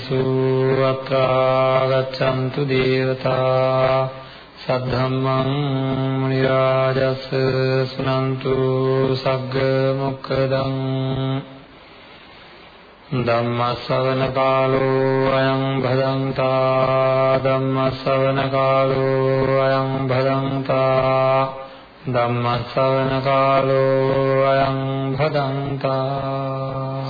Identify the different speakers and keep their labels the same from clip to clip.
Speaker 1: කාලේසු අත්‍රා ගච්ඡන්තු දේවතා සද්ධම්මං මුනි රාජස් සුනන්තු සග්ග මොක්ඛදං ධම්ම ශ්‍රවණ කාලෝ අයං භදංතා ධම්ම ශ්‍රවණ කාලෝ අයං භදංතා ධම්ම ශ්‍රවණ කාලෝ අයං භදංතා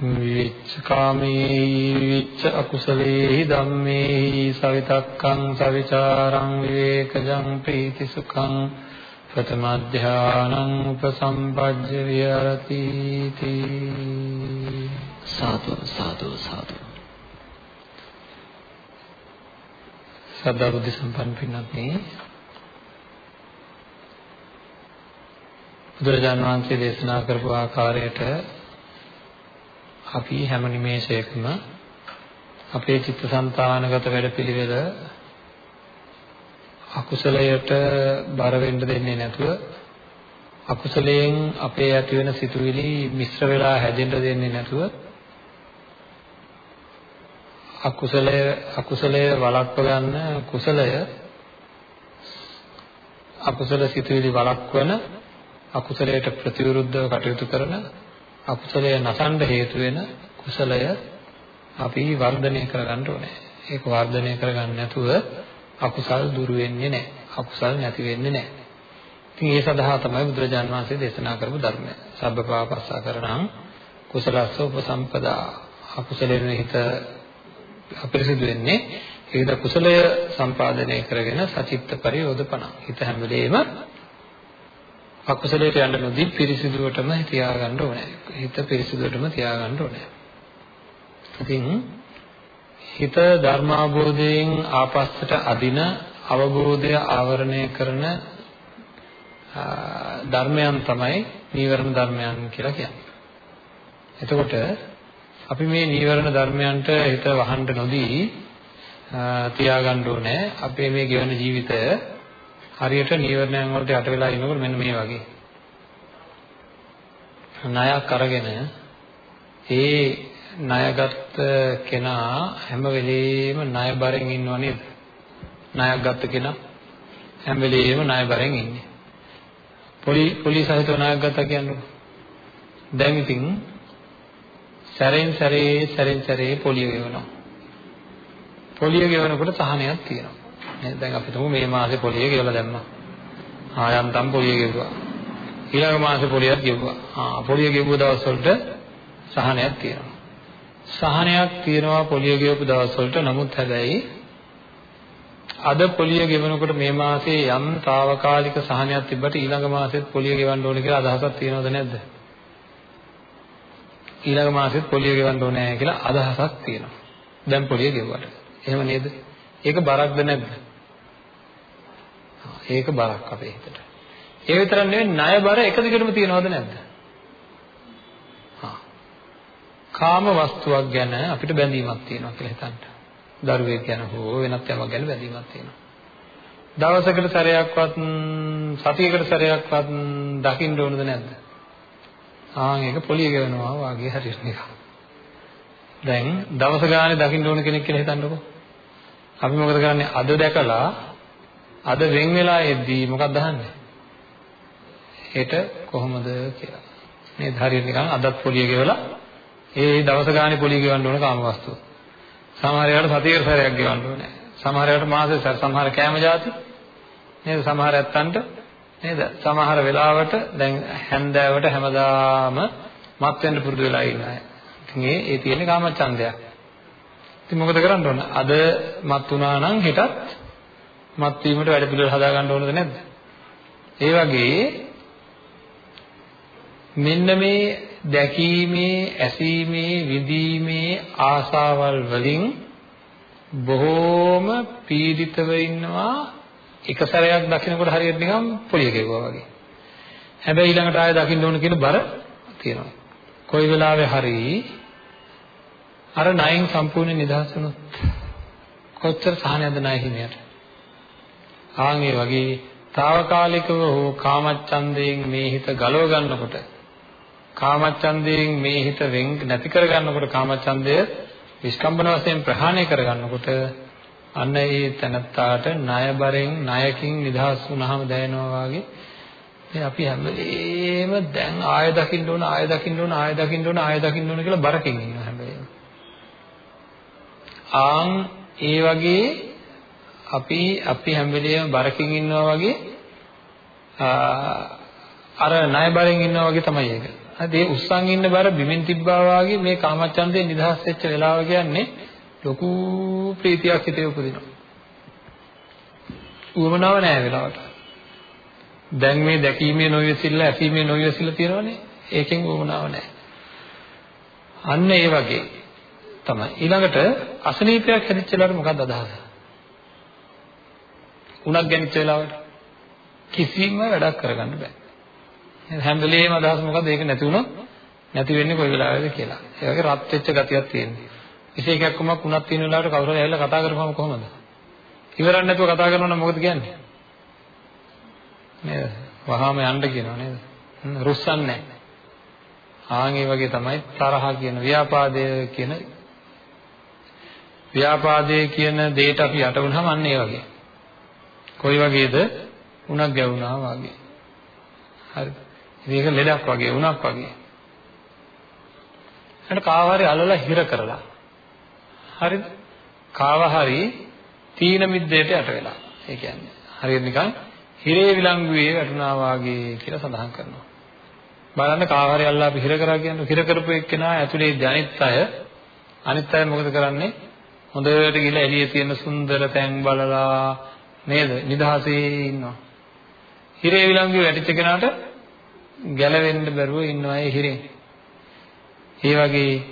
Speaker 1: විච්ඡ කාමේ විච්ඡ අකුසලේ ධම්මේ සවිතක්කං සවිචාරං විවේකජං ප්‍රීති සුඛං ප්‍රථම ධානං උපසම්පජ්ජ විහෙරති
Speaker 2: සාදු සාදු සාදු.
Speaker 1: සද්ධා බුද්ධ සම්පන්න පින්වත්නි බුදුරජාණන් වහන්සේ දේශනා කරපු ආකාරයට අපි හැම නිමේෂයකම අපේ චිත්තසංතානගත වැඩපිළිවෙල අකුසලයට බර වෙන්න දෙන්නේ නැතුව අකුසලයෙන් අපේ ඇති වෙන සිතුවිලි මිශ්‍ර වෙලා හැදෙන්න දෙන්නේ නැතුව අකුසලය අකුසලය වළක්ව ගන්න කුසලය අකුසල සිතුවිලි වළක්වන අකුසලයට ප්‍රතිවිරුද්ධව කටයුතු කරන අකුසලය නසන්න හේතු වෙන කුසලය අපි වර්ධනය කරගන්න ඕනේ. ඒක වර්ධනය කරගන්න නැතුව අකුසල් දුරු වෙන්නේ නැහැ. අකුසල් නැති වෙන්නේ නැහැ. ඉතින් ඒ සඳහා තමයි බුදුරජාන් වහන්සේ දේශනා කරපු ධර්මය. සබ්බපාපස්සා කරණං කුසලස්ස උපසම්පදා අකුසලයෙන් හිත අපිරිසිදු වෙන්නේ ඒකද කුසලය සම්පාදනය කරගෙන සචිත්ත පරියෝධපණ හිත හැම වෙලේම අකුසලයට යන්න නොදී පිරිසිදුවටම තියාගන්න ඕනේ. හිත පිරිසිදුවටම තියාගන්න ඕනේ. ඉතින් හිත ධර්මාභෝධයෙන් ආපස්සට අදින අවබෝධය ආවරණය කරන ධර්මයන් තමයි නීවරණ ධර්මයන් කියලා කියන්නේ. එතකොට අපි මේ නීවරණ ධර්මයන්ට හිත වහන්න නොදී තියාගන්න ඕනේ. අපේ මේ ගෙවන ජීවිතය හරියට නීවරණයන් වලට යට වෙලා ඉනකොට මෙන්න මේ වගේ ණයක් අරගෙන ඒ ණයගත් කෙනා හැම වෙලෙම ණය බරෙන් ඉන්නව නේද ණයක් ගත්ත කෙනා හැම වෙලෙම ණය බරෙන් ඉන්නේ පොලි පොලිස් සහිතව ණයක් ගත්තා කියන්නේ දැන් ඉතින් සැරෙන් සැරේ සැරෙන් සැරේ පොලිය ගෙවනවා. පොලිය ගෙවනකොට සහනයක් තියෙනවා. නේද? දැන් අපි තුමු මේ මාසේ පොලිය ගෙවලා දැම්මා. ආයන්තම් පොලිය ගෙවුවා. ඊළඟ මාසේ පොලියක් ගෙවුවා. ආ පොලිය ගෙවුව දවස් වලට සහනයක් තියෙනවා. සහනයක් තියෙනවා පොලිය ගෙවපු දවස් වලට නමුත් හැබැයි අද පොලිය ගෙවනකොට මේ මාසේ යම් తాවකාලික සහනයක් තිබ්බට ඊළඟ මාසෙත් පොලිය ගෙවන්න ඕනේ කියලා අදහසක් තියෙනවද නැද්ද? ඊළඟ මාසෙත් පොලිය ගෙවන්න ඕනේ කියලා අදහසක් තියෙනවා. දැන් පොලිය ගෙවුවට. එහෙම නේද? ඒක බරක්ද නැද්ද? ඒක බරක් අපේ හිතට. ඒ විතරක් නෙවෙයි ණය බර එක දිගටම තියනවද නැද්ද? කාම වස්තුවක් ගැන අපිට බැඳීමක් තියෙනවා කියලා හිතන්න. දරුවෙක් ගැන හෝ වෙනත් යමක් ගැන බැඳීමක් තියෙනවා. දවසකට සැරයක්වත් සතියකට සැරයක්වත් දකින්න ඕනද නැද්ද? ආන් ඒක පොලිය ගෙවනවා වාගේ හරියට නිකන්. දැන් දවස ගානේ දකින්න ඕන කෙනෙක් කියලා හිතන්නකෝ. අපි මොකද කරන්නේ? අද දැකලා අද වෙන් වෙලා එද්දී මොකක්ද අහන්නේ? හෙට කොහොමද කියලා. නේද? හරියට නිකන් අදත් පොලිය ගෙවලා ඒ දවස ගානේ පොලිය ගෙවන්න ඕන කාමවස්තුව. සමහර ඒවාට සතියකට සැරයක් ගෙවන්න ඕනේ. සමහර ඒවාට මාසෙ සමහර කෑම જાති නේද? සමහර ඇත්තන්ට නේද? සමහර වෙලාවට දැන් හැන්දෑවට හැමදාම මත් වෙන්න පුරුදු වෙලා ඉන්න අය. ඉතින් ඒ ඒ තියෙන්නේ කාමච්ඡන්දයක්. ඉතින් මොකද කරන්න ඕන? අද මත් වුණා නම් හෙටත් මත් වීමට වැඩ පිළිවෙල හදා ගන්න ඕනද නැද්ද? ඒ වගේ මෙන්න මේ දැකීමේ, ඇසීමේ, විඳීමේ ආසාවල් වලින් බොහෝම පීඩිතව ඉන්නවා එක සැරයක් දකින්නකොට හරියට නිකන් පොලිය ගෙවුවා වගේ. හැබැයි ඊළඟට ආයෙ දකින්න ඕන කියන බර තියෙනවා. කොයි වෙලාවෙ හරි අර ණයෙන් සම්පූර්ණ නිදහස් වුණොත් කොච්චර සහනයක්ද ණය හිමියට. ආන් ඒ වගේ తాවකාලිකව හෝ කාමච්ඡන්දයෙන් මේ හිත ගලව ගන්නකොට කාමච්ඡන්දයෙන් මේ හිත වෙන් නැති කර ගන්නකොට කාමච්ඡන්දය විස්කම්බන වශයෙන් ප්‍රහාණය කර ගන්නකොට අන්න ඒ තනත්තාට ණයබරෙන් ණයකින් නිදහස් වුණාම දැනෙනවා වගේ මේ අපි හැම වෙලේම දැන් ආය දකින්න ඕන ආය දකින්න ඕන ආය දකින්න ඕන ආය දකින්න ඕන කියලා බරකින් ඉන්නවා හැම වෙලේම. ආන් ඒ වගේ අපි අපි හැම වෙලේම බරකින් ඉන්නවා වගේ අර ණය බරෙන් ඉන්නවා වගේ තමයි ඒක. හරි ඒ උස්සන් ඉන්න බර බිමින් තිබ්බා වගේ මේ කාමච්ඡන්දයෙන් නිදහස් වෙච්ච වෙලාව කියන්නේ ලොකු ප්‍රීතියක් හිතේ උපදිනවා. උවමනාව නෑ වෙලාවට. දැන් මේ දැකීමේ නොයසිල්ල ඇසීමේ නොයසිල්ල තියෙනවනේ. ඒකෙන් උවමනාව නෑ. අන්න ඒ වගේ තමයි. ඊළඟට අසනීපයක් හැදිච්ච වෙලාවට මොකක්ද අදහස? උණක් ගැනිච්ච වෙලාවට කිසිම වැඩක් කරගන්න බෑ. හැම වෙලේම අදහස මොකද්ද? ඒක නැති වුණොත් නැති වෙන්නේ කොයි වෙලාවෙද කියලා. ඒ වගේ රත් වෙච්ච ගතියක් තියෙනවා. විශේෂයක් කොමක් උණක් තියෙන වෙලාවට කවුරු හරි ඇවිල්ලා කතා කරපුවම කොහොමද? ඉවරක් නැතුව කතා කරනවා නම් මොකද කියන්නේ? නේද? වහාම යන්න කියනවා නේද? රුස්සන්නේ නැහැ. ආන් ඒ වගේ තමයි තරහ කියන ව්‍යාපාදය කියන ව්‍යාපාදයේ කියන දෙයට අපි යට වුණාම අන්න ඒ වගේ. කොයි වගේද? උණක් ගැවුනා වගේ. හරිද? මේක ලෙඩක් වගේ උණක් වගේ. එහෙනම් කාව හරි අල්ලලා හිර කරලා. හරිද? කාව හරි තීන මිද්දේට යට වෙලා. ඒ කියන්නේ හරියට නිකන් හිරේ විලංගුවේ වැටුණා වාගේ කියලා සඳහන් කරනවා. බලන්න කාව හරි අල්ලලා අපි හිර කරා කියන්නේ හිර කරපු එක්කෙනා ඇතුලේ අනිත් අය අනිත් අය මොකද කරන්නේ? හොඳට ගිහලා එළියේ තියෙන සුන්දර තැන් බලලා නේද? නිදහසේ ඉන්නවා. හිරේ විලංගුවේ වැටිච්ච කෙනාට ගැලවෙන්න බැරුව ඉන්නවා ඒ හිරෙන්. ඒ වගේ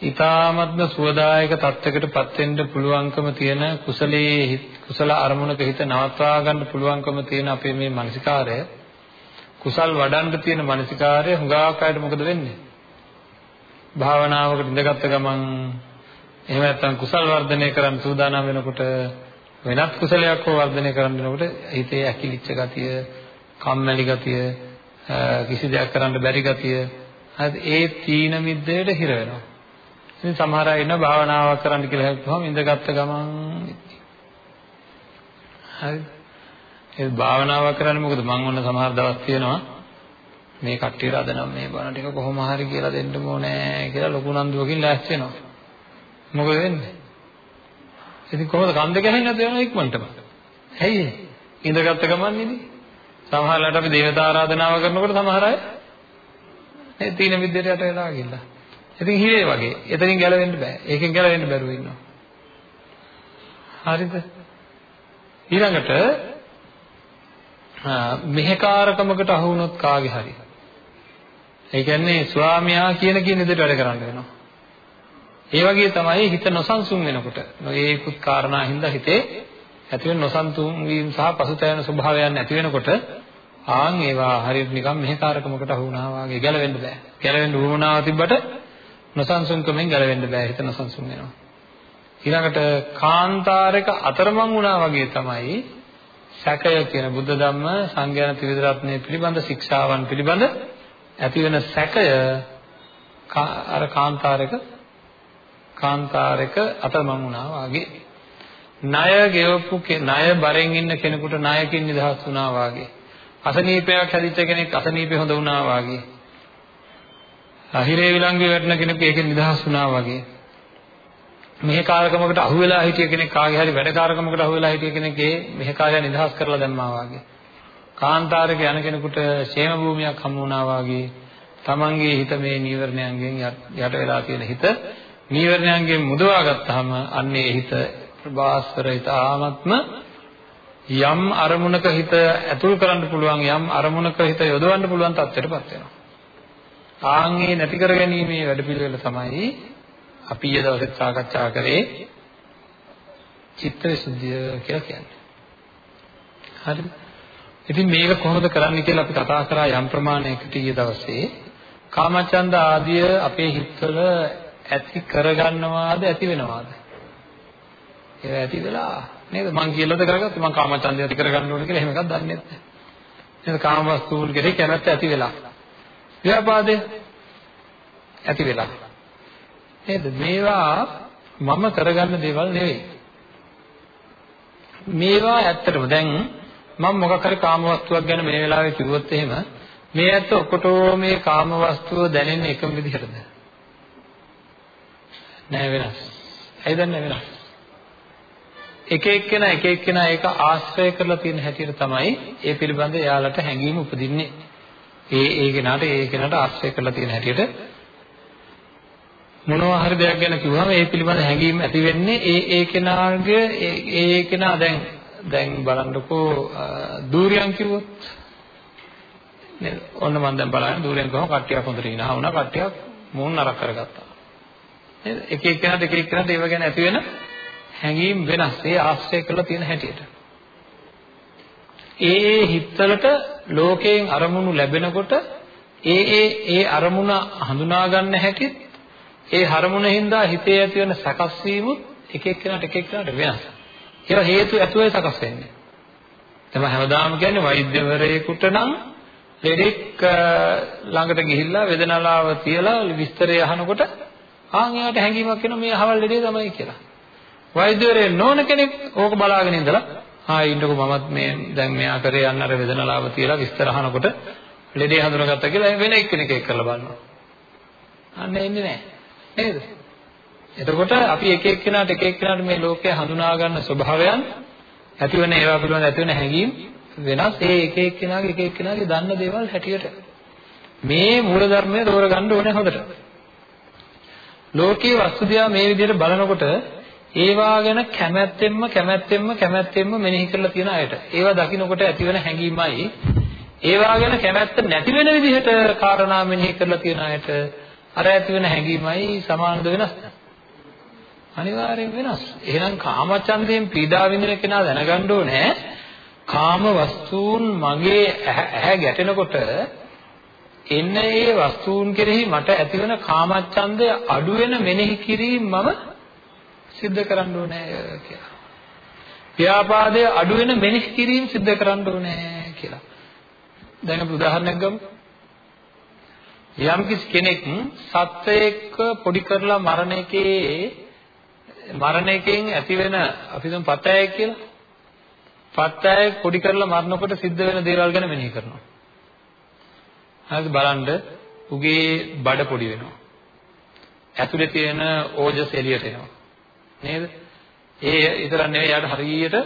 Speaker 1: ඊ타මත්ම සුවදායක තත්යකටපත් වෙන්න පුළුවන්කම තියෙන කුසලයේ කුසල අරමුණක හිත නවත්වා ගන්න පුළුවන්කම තියෙන අපේ මේ මානසිකාරය කුසල් වඩන්න තියෙන මානසිකාරය හුඟක් අයට මොකද වෙන්නේ? භාවනාවකට ඉඳගත්ත ගමන් එහෙම නැත්නම් කුසල් වර්ධනය කරන්න සූදානම් වෙනකොට වෙනත් කුසලයක් හෝ වර්ධනය කරන්න වෙනකොට හිතේ ඇකිලිච්ච ගතිය, කම්මැලි ගතිය, කිසි දෙයක් කරන්න බැරි ගතිය හරිද? ඒ තීන මිද්දේට හිර වෙනවා. ඉතින් සමහර අය ඉන්න භාවනාවක් කරන්න කියලා හිතුවම ඉඳගත්ත ගමන් හරිද? ඒ භාවනාවක් කරන්නේ මොකද? මම ඔන්න සමහර දවස් තියෙනවා මේ කට්ටියට අද නම් මේ බණ ටික කොහොම හරි කියලා දෙන්න ඕනේ කියලා ලොකු නන්දුවකින් ලෑස්ති වෙනවා. මොකද වෙන්නේ? ඉතින් කොහොමද කන්ද ගහන්නේ නැද්ද යනවා ඉක්මනටම? ඇයි ඒ? ඉඳගත්ත ගමන් නෙමෙයි. සමහරවිට අපි දේවතා ආරාධනාව කරනකොට සමහර අය මේ තීන විද්‍යට යට වෙලා ගිහිල්ලා. ඉතින් හිරේ වගේ. එතනින් ගැලවෙන්න බෑ. ඒකෙන් ගැලවෙන්න බැරුව ඉන්නවා. හරිද? ඊළඟට මෙහෙකාරකමකට අහු වුණොත් කාගේ හරි. ඒ කියන්නේ ස්වාමියා කියන කියන විදිහට වැඩ කරන්න වෙනවා. ඒ වගේ තමයි හිත නොසන්සුන් වෙනකොට. නොයේකුත් කාරණා හින්දා හිතේ ඇති වෙන නොසන්සුන් වීම සහ පසුතැවෙන ස්වභාවයන් ඇති වෙනකොට ආන් ඒවා හරියට නිකන් මෙහෙකාරකමකට අහු වුණා වගේ ගැලවෙන්න බෑ. ගැලවෙන්න උවමනාව තිබ්බට නොසන්සුන්කමෙන් ගැලවෙන්න බෑ. හිත නොසන්සුන් වෙනවා. ඊළඟට කාන්තාරයක අතරමං වුණා වගේ තමයි සැකය කියන බුද්ධ ධම්ම සංඥාන ත්‍රිවිධ රත්නය පිළිබඳ ශික්ෂාවන් පිළිබඳ ඇති වෙන සැකය අර කාන්තාරයක කාන්තාරයක අතරමං වුණා වගේ. ණය ගෙවපු ණය බරෙන් ඉන්න කෙනෙකුට ණයකින් නිදහස් වුණා වගේ. අසනීපයක් හැදිච්ච කෙනෙක් අසනීපේ හොඳ වුණා වගේ. අහිරේ විලංගුවේ වැටෙන කෙනෙක් ඒකෙන් නිදහස් වුණා වගේ. මෙහෙ කාර්කමකට අහු වෙලා හිටිය කෙනෙක් කාගේ හරි වැඩ කාර්කමකට අහු වෙලා හිටිය කෙනෙක් ඒ මෙහෙ කාර්යය නිදහස් කරලා දැම්මා වගේ. කාන්තාරයක යන කෙනෙකුට ෂේම භූමියක් හමු වුණා වගේ. තමන්ගේ හිත මේ නීවරණයන්ගෙන් යට වෙලා තියෙන හිත නීවරණයන්ගෙන් මුදවා ගත්තාම අන්නේ හිත ප්‍රබාස්වර හිත ආත්ම යම් අරමුණක හිත ඇතුල් කරන්න පුළුවන් යම් අරමුණක හිත යොදවන්න පුළුවන් තත්ත්වයටපත් වෙනවා. ආන්ගේ නැති කර ගැනීමේ වැඩපිළිවෙල තමයි අපි ඊයේ දවසේ සාකච්ඡා කරේ චිත්ත විසුද්ධිය කියලා කියන්නේ. හරිද? ඉතින් මේක කොහොමද කරන්න කියලා අපි කතා කරා යම් ප්‍රමාණයකට ඊයේ දවසේ. කාමචන්ද ආදිය අපේ හිතවල ඇති කරගන්නවාද ඇති වෙනවාද? ඒවා ඇති වෙලා නේද? මං කියලාද කරගත්තේ මං කාමචන්දය ඇති කරගන්න ඕනේ කියලා එහෙම එකක් දන්නේ නැහැ. නේද? කාම වස්තුන් කෙරෙහි කැමැත්ත ඇති වෙලා. ව්‍යාපාදය ඇති වෙලා. නේද? මේවා මම කරගන්න දේවල් නෙවෙයි. මේවා ඇත්තටම දැන් මම මොකක් හරි කාම වස්තුවක් ගැන මේ වෙලාවේ කිව්වොත් එහෙම මේ ඇත්ත ඔක්කොටම මේ කාම වස්තුව දැනෙන්නේ එකම විදිහටද? නෑ වෙනස්. ඇයි දන්නේ වෙනස්? එක එක්කෙනා එක එක්කෙනා ඒක ආශ්‍රය කරලා තියෙන හැටියට තමයි ඒ පිළිබඳ එයාලට හැඟීම උපදින්නේ. ඒ ඒ කෙනාට ඒ කෙනාට ආශ්‍රය කරලා තියෙන හැටියට මොනවා හරි දෙයක් ගැන කිව්වම ඒ පිළිබඳ හැඟීම් ඇති වෙන්නේ ඒ ඒ කෙනාගේ ඒ ඒ කෙනා දැන් දැන් බලන්නකෝ දූරියන් කිව්වොත් නේද? ඔන්න මම දැන් බලන්න දූරියන් කොහොම කට්ටියක් හොඳට ඉනහා වුණා කට්ටියක් මූණ නරක කරගත්තා. නේද? එක එක්කෙනාට එක එක්කෙනාට ඒව ගැන ඇති වෙන හැඟීම් වෙනස්. ඒ ආශ්‍රය කරලා තියෙන හැටියට. ඒ ඒ හිතවලට ලෝකයෙන් අරමුණු ලැබෙනකොට ඒ ඒ ඒ අරමුණ හඳුනා ගන්න හැටිත් ඒ අරමුණෙන් හින්දා හිතේ ඇති වෙන සකස් වීමුත් එක එක්කෙනාට එක එක්කෙනාට වෙනස්. ඒවා හේතු ඇතුවයි සකස් වෙන්නේ. තමයි හැමදාම කියන්නේ වෛද්‍යවරයෙකුට නම් ලෙඩෙක් ළඟට ගිහිල්ලා වේදනාලාව තියලා විස්තරය අහනකොට ආන් එයාට හැඟීමක් එනවා මේ අහවල් ලෙඩේ තමයි කියලා. වෛද්‍යවරයෙක් නොවන කෙනෙක් ඕක බලාගෙන ඉඳලා ආ ඉන්නකො මමත් මේ දැන් මෙයා කරේ යන්න අර වේදනාලාව තියලා විස්තර අහනකොට ලෙඩේ හඳුනාගත්තා කියලා වෙන එක්කෙනෙක් එක් කරලා බලනවා. අන්න එන්නේ නැහැ. නේද? එතකොට අපි එක එක්කෙනාට එක එක්කෙනාට මේ ලෝකය හඳුනා ගන්න ස්වභාවයන් ඇතිවෙන ඒවා පිළිබඳ ඇතිවෙන හැඟීම් වෙනස් ඒ එක එක්කෙනාගේ එක එක්කෙනාගේ දන්න දේවල් හැටියට මේ මූල ධර්මය තෝරගන්න ඕනේ හොඳට. ලෝකයේ වස්තු දිහා මේ විදිහට බලනකොට ඒවා ගැන කැමැත්තෙන්ම කැමැත්තෙන්ම කැමැත්තෙන්ම මෙනෙහි කරලා තියෙන අයට. ඒවා දකින්නකොට ඇතිවෙන හැඟීමයි. ඒවා ගැන කැමැත්ත නැති වෙන විදිහට කාරණා මෙනෙහි කරලා තියෙන අයට අර ඇතිවෙන හැඟීමයි සමානද වෙනස්? අනිවාර්යෙන් වෙනස්. එහෙනම් කාමචන්දයෙන් පීඩා විඳින කෙනා දැනගන්න ඕනේ. කාම වස්තුන් මගේ ඇහැ ගැටෙනකොට එන්න ඒ වස්තුන් කෙරෙහි මට ඇතිවන කාමච්ඡන්දය අඩු වෙන මෙනෙහි කිරීම මම සිද්ධ කරන්න ඕනේ කියලා. ව්‍යාපාදය අඩු වෙන මෙනෙහි කිරීම සිද්ධ කරන්න ඕනේ කියලා. දැන් අපි උදාහරණයක් ගමු. යම් කෙනෙක් සත්වයක පොඩි කරලා මරණ එකේ මරණ එකෙන් ඇතිවෙන අපි හිතමු පතයයි කියලා. පත්තය පොඩි කරලා මරනකොට සිද්ධ වෙන දේවල් ගැන මෙනෙහි කරනවා. හරිද බලන්න උගේ බඩ පොඩි වෙනවා. ඇතුලේ තියෙන ඕජස් එළියට එනවා. නේද? ඒ විතරක් නෙවෙයි යාට හරියට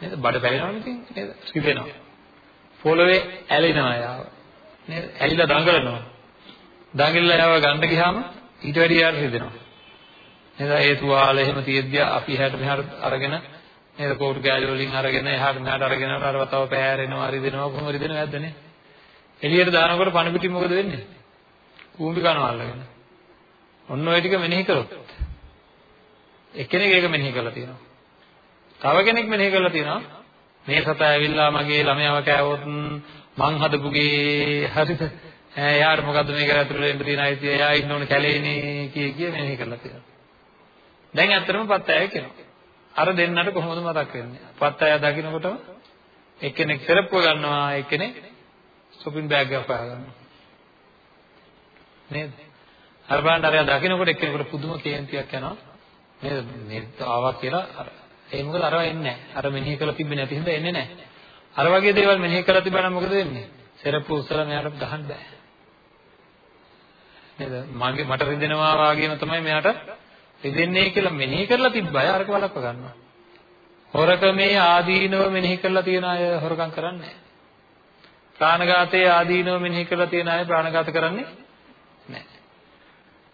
Speaker 1: නේද බඩ පැලෙනවනේ ඉතින් නේද? රිදෙනවා. පොළවේ ඇලෙනවා යාව. නේද? ඇලිලා දඟලනවා. දඟලලා යාව ගන්න ගියාම ඊට වැඩිය යාට රිදෙනවා. නේද? ඒ තුවාල එහෙම තියෙද්දි අපි එහාට මෙහාට අරගෙන නේද කෝටු කෑලි වලින් අරගෙන එහාට මෙහාට අරගෙන අරව තව පෑරෙනවා රිදෙනවා කොහොම රිදෙනවද නැද්දනේ එළියට දානකොට පණ පිටින් මොකද වෙන්නේ? කූඹි කනවා අල්ලගෙන. ඔන්න ඔය ටික මෙනෙහි කරොත් එක්කෙනෙක් ඒක මෙනෙහි කරලා තියෙනවා. තව කෙනෙක් මෙනෙහි කරලා තියෙනවා. මේ සතා ඇවිල්ලා මගේ ළමයාව කෑවොත් මං හදපුගේ හරිද එයාට මොකද්ද මේක ඇතුළේ ඉන්න තියෙන අයිතිය? එයා ඉන්න ඕන කැලේනේ කිය කිය මෙනෙහි කරලා තියෙනවා. දැන් ඇත්තටම පත් ඇය කියනවා අර දෙන්නට කොහොමද මතක් වෙන්නේ? පත් අය දකින්නකොටම එක්කෙනෙක් සෙරප්පුව ගන්නවා එක්කෙනෙක් shopping bag එකක් පහ ගන්නවා. නේද? අර බලන්න අර දකින්නකොට එක්කෙනෙකුට පුදුම කේන්තියක් යනවා. නේද? මේ ආවා කියලා අර ඒ මොකද අරව එන්නේ නැහැ. අර මෙනෙහි කරලා තිබෙන්නේ නැති හින්දා එන්නේ නැහැ. අර වගේ දේවල් මෙනෙහි කරලා තිබුණා මොකද වෙන්නේ? සෙරප්පු උස්සලා මෙයාට ගහන්න බෑ. නේද? මගේ මට රිදෙනවා වාගේම තමයි මෙයාට රිදෙන්නේ කියලා මෙනෙහි කරලා තිබ්බ අය අරක වළක්ව ගන්නවා. හොරකමේ ආදීනව මෙනෙහි කරලා තියන අය හොරකම් කරන්නේ නැහැ. ප්‍රාණඝාතයේ ආදීනව මෙනෙහි කරලා තියන අය ප්‍රාණඝාත කරන්නේ නැහැ.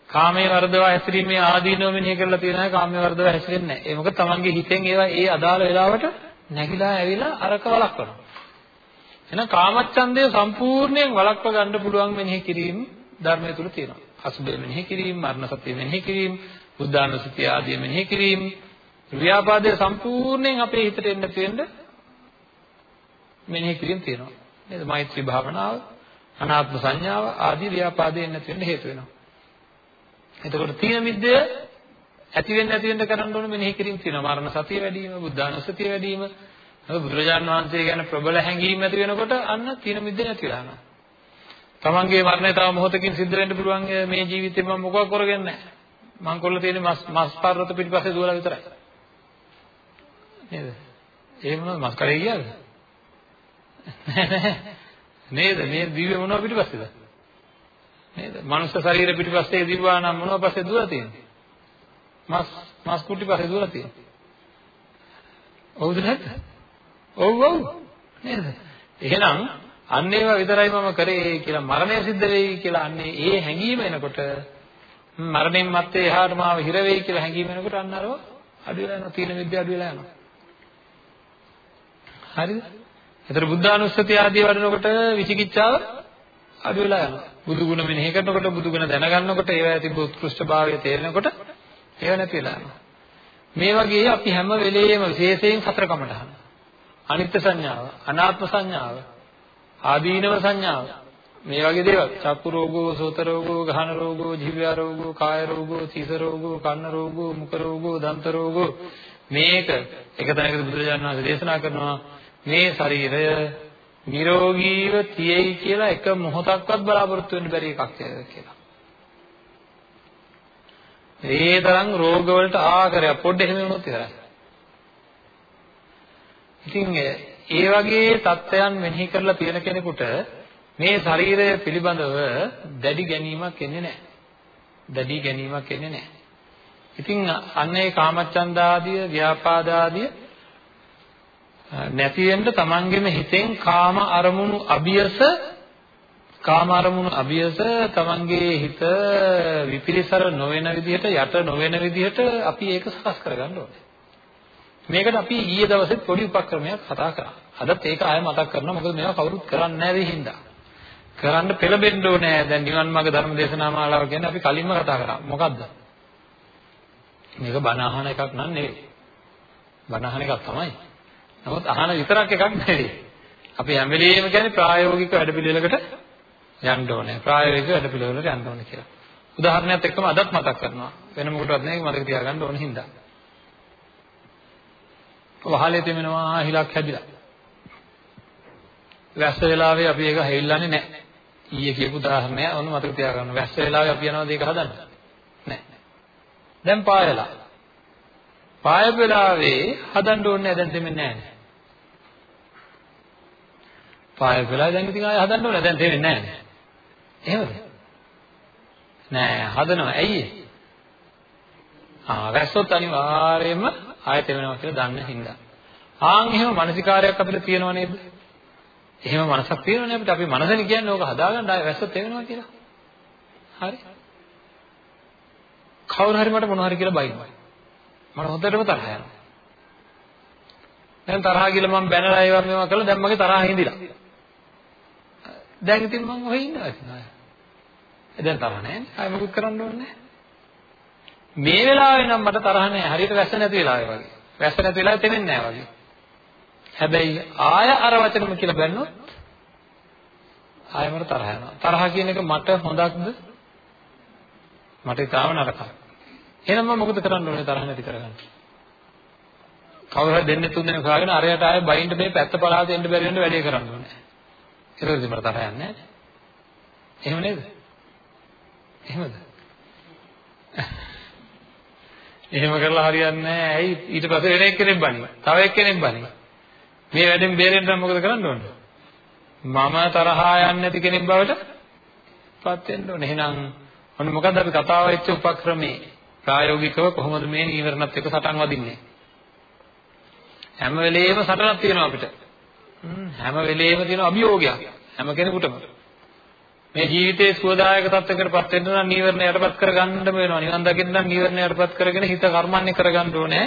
Speaker 1: කාමයේ වර්ධව හැසිරීමේ ආදීනව මෙනෙහි කරලා තියන අය කාමයේ වර්ධව හැසිරෙන්නේ නැහැ. ඒ මොකද තමන්ගේ හිතෙන් ඒවා ඒ අදාළ වෙලාවට නැగిලා ඇවිලා අරක වළක්වනවා. එහෙනම් කාමච්ඡන්දය සම්පූර්ණයෙන් වළක්ව ගන්න පුළුවන් මෙනෙහි කිරීම ධර්මය තුල තියෙනවා. අසුබය මෙනෙහි කිරීම, මරණ සත්‍ය මෙනෙහි කිරීම, බුද්ධානුස්සතිය ආදී මෙනෙහි කිරීම ව්‍යාපාදයේ සම්පූර්ණයෙන් අපේ හිතට එන්න තියෙන්න මෙනෙහි කිරීම තියෙනවා. නේද? මෛත්‍රී භාවනාව, අනාත්ම සංඥාව ආදී ව්‍යාපාදයෙන් නැති වෙන්න හේතු වෙනවා. එතකොට තීන මිද්දය ඇති වෙන්න ඇති වෙන්න කරන්න ඕන මෙනෙහි කිරීම තියෙනවා. මරණ සතිය වැඩි වීම, බුද්ධානුස්සතිය වැඩි වීම, බුදුරජාණන් වහන්සේ ගැන ප්‍රබල හැඟීම් ඇති වෙනකොට අන්න තීන මිද්ද නැති වෙලා යනවා. තමන්ගේ මරණය තව මොහොතකින් සිද්ධ වෙන්න පුළුවන් මේ ජීවිතේ මම මොකක් කරගෙන නැහැ. මං කොල්ල තියෙන්නේ මස් මස් පර්වත පිටිපස්සේ දුවලා විතරයි. නේද? එහෙම නේද මස් කඩේ ගියාද? නේද? මේ දිව්‍ය මොනව පිටිපස්සේද? නේද? මනුෂ්‍ය ශරීර පිටිපස්සේ දිව්වා නම් මොනව පස්සේ දුවලා තියෙන්නේ? මස් මස් කුටි පස්සේ දුවලා තියෙන්නේ. ඔව්ද නැද්ද? ඔව් ඔව්. නේද? එහෙනම් අන්න ඒවා විතරයි මම කරේ කියලා මරණය සිද්ධ වෙයි කියලා අන්නේ ඒ හැඟීම එනකොට මරණයෙන් මත්තේ එහාට මාව හිර වෙයි කියලා හැඟීම එනකොට අන්න අරව අඩු වෙලා යනවා තීන විද්‍ය අඩු වෙලා යනවා හරිද එතකොට බුද්ධානුස්සතිය ආදී වඩනකොට විචිකිච්ඡාව අඩු වෙලා යනවා. බුදු ගුණ මෙනෙහි කරනකොට බුදු ගුණ දැනගන්නකොට ඒවා තිබු උත්කෘෂ්ඨභාවය තේරෙනකොට ඒව නැති වෙලා යනවා. මේ වගේ අපි හැම වෙලෙම විශේෂයෙන් සතර කමටහන අනිත්‍ය සංඥාව අනාත්ම සංඥාව ආදීනව සංඥාව මේ වගේ දේවල්. චක්කු රෝගෝ සෝත රෝගෝ ගහන රෝගෝ ජීව රෝගෝ කාය රෝගෝ සීස රෝගෝ කන්න රෝගෝ මුඛ රෝගෝ දන්ත රෝගෝ මේක එක තැනකදී බුදුරජාණන් වහන්සේ දේශනා කරනවා මේ ශරීරය නිරෝගීව තියෙයි කියලා එක මොහොතක්වත් බලාපොරොත්තු වෙන්න බැරි එකක් කියලා. ඒ තරම් රෝග වලට ආකරය පොඩ්ඩ එහෙම වුණොත් ඉවරයි. ඉතින් ඒ වගේ தත්ත්වයන් මෙනෙහි කරලා තියෙන කෙනෙකුට මේ ශරීරය පිළිබඳව දැඩි ගැනීමක් එන්නේ නැහැ. දැඩි ගැනීමක් එන්නේ නැහැ. ඉතින් අන්න ඒ කාමච්ඡන්ද ආදිය, ව්‍යාපාද ආදිය නැති වෙන්න තමන්ගේම හිතෙන් කාම අරමුණු අභියස කාම අරමුණු අභියස තමන්ගේ හිත විපිරිසර නොවන විදිහට යට නොවන විදිහට අපි ඒක සකස් කරගන්න ඕනේ. මේකට අපි ඊයේ දවසේ පොඩි උපක්‍රමයක් කතා කරා. අදත් ඒක ආයෙ මතක් කරනවා. මොකද මේවා කවුරුත් කරන්නේ නැහැ වෙයි හින්දා. කරන්න පෙළඹෙන්න ඕනේ. දැන් නිවන් මාර්ග ධර්ම දේශනා මාලාව කියන්නේ අපි කලින්ම කතා කරා. මොකද්ද? මේක බණ අහන එකක් නන් නෙවෙයි. බණ අහන එකක් තමයි. නමුත් අහන විතරක් එකක් නෙවෙයි. අපි හැම වෙලෙම කියන්නේ ප්‍රායෝගික වැඩපිළිවෙලකට යන්න ඕනේ. ප්‍රායෝගික වැඩපිළිවෙලකට යන්න ඕනේ කියලා. උදාහරණයක් එක්කම අදත් මතක් කරනවා. වෙන මොකටවත් නෙවෙයි මතක තියාගන්න ඕන හින්දා. වහලේ තෙමෙනවා හිලක් හැදිලා. වැස්ස වෙලාවේ අපි ඒක හෙල්ලන්නේ නැහැ. ඊයේ කියපු උදාහරණය ඔන්න මතක තියාගන්න. වැස්ස වෙලාවේ අපි යනවාද ඒක හදන්න? නැහැ. දැන් පායලා. පාය වෙලාවේ හදන්න ඕනේ නැහැ දැන් දෙන්නේ නැහැ. පාය වෙලාවේ දැන් ඉතින් ආයෙ හදන්න ඕනේ දැන් දෙන්නේ නැහැ. එහෙමද? නෑ හදනවා. ඇයි ඒ? ආ වැස්සොත් අනිවාර්යයෙන්ම ආයෙත් වෙනවා කියලා දන්න හින්දා. ආන් එහෙම මානසිකාරයක් අපිට තියෙනව නේද? එහෙම මනසක් තියෙනවනේ අපිට. අපි මනසනේ කියන්නේ ඕක හදාගන්න ආයෙ වැස්සොත් වෙනවා කියලා. හරි. කවුරු හරි මට මොනවා හරි කියලා බයිනවා. මට හොඳටම තරහ යනවා. දැන් තරහ ගිහලා මම බැනලා ඒවා මේවා කළා දැන් මගේ තරහ හිඳිලා. දැන් ඉතින් මම ඔහෙ ඉන්නවා ඉතින් ආයෙ. දැන් තරහ නැහැ නේ. ආයෙ මොකුත් කරන්න ඕනේ නැහැ. මේ වෙලාවේ නම් මට තරහ නැහැ. හරියට වැස්ස නැති වෙලාවේ වගේ. වැස්ස නැති වෙලාවේ තෙමෙන්නේ නැහැ වගේ. හැබැයි ආය අර වචනම කියලා බැලුවොත් ආය මට තරහ යනවා. තරහ කියන එක මට හොඳක්ද? මට ඊටාව නරකයි. එහෙනම් මම මොකද කරන්න ඕනේ තරහ නැති කරගන්න? කවුරු හරි දෙන්නේ තුන් දෙනෙක් හොයාගෙන අරයට ආයෙ බයින්ඩ් මේ පැත්ත පළාත එන්න බැරි වෙන වැඩේ කරන්න ඕනේ. ඒක ඉතින් මට තරහ යන්නේ නැහැ. එහෙම නේද? එහෙමද? එහෙම කරලා හරියන්නේ නැහැ. ඇයි ඊට පස්සේ වෙන එක්කෙනෙක් බනිනවා. තව එක්කෙනෙක් බනිනවා. මේ වැඩෙන් බේරෙන්න නම් මොකද කරන්න ඕනේ? මම තරහා යන්නේ නැති කෙනෙක් බවට පත් වෙන්න ඕනේ. එහෙනම් ඔන්න මොකද්ද අපි කතාව වෙච්ච උපක්‍රමේ ප්‍රායෝගිකව කොහොමද මේ නීවරණත් එක්ක සටන් වදින්නේ? හැම වෙලේම සටනක් තියෙනවා අපිට. හැම වෙලේම තියෙන අභියෝගයක් හැම කෙනෙකුටම. මේ ජීවිතයේ සුවදායක තත්ත්වයකටපත් වෙන්න නම් නීවරණ යටපත් කරගන්න වෙනවා. නිවන් දකින්න නම් නීවරණ යටපත් කරගෙන හිත කර්මන්නේ කරගන්න ඕනේ.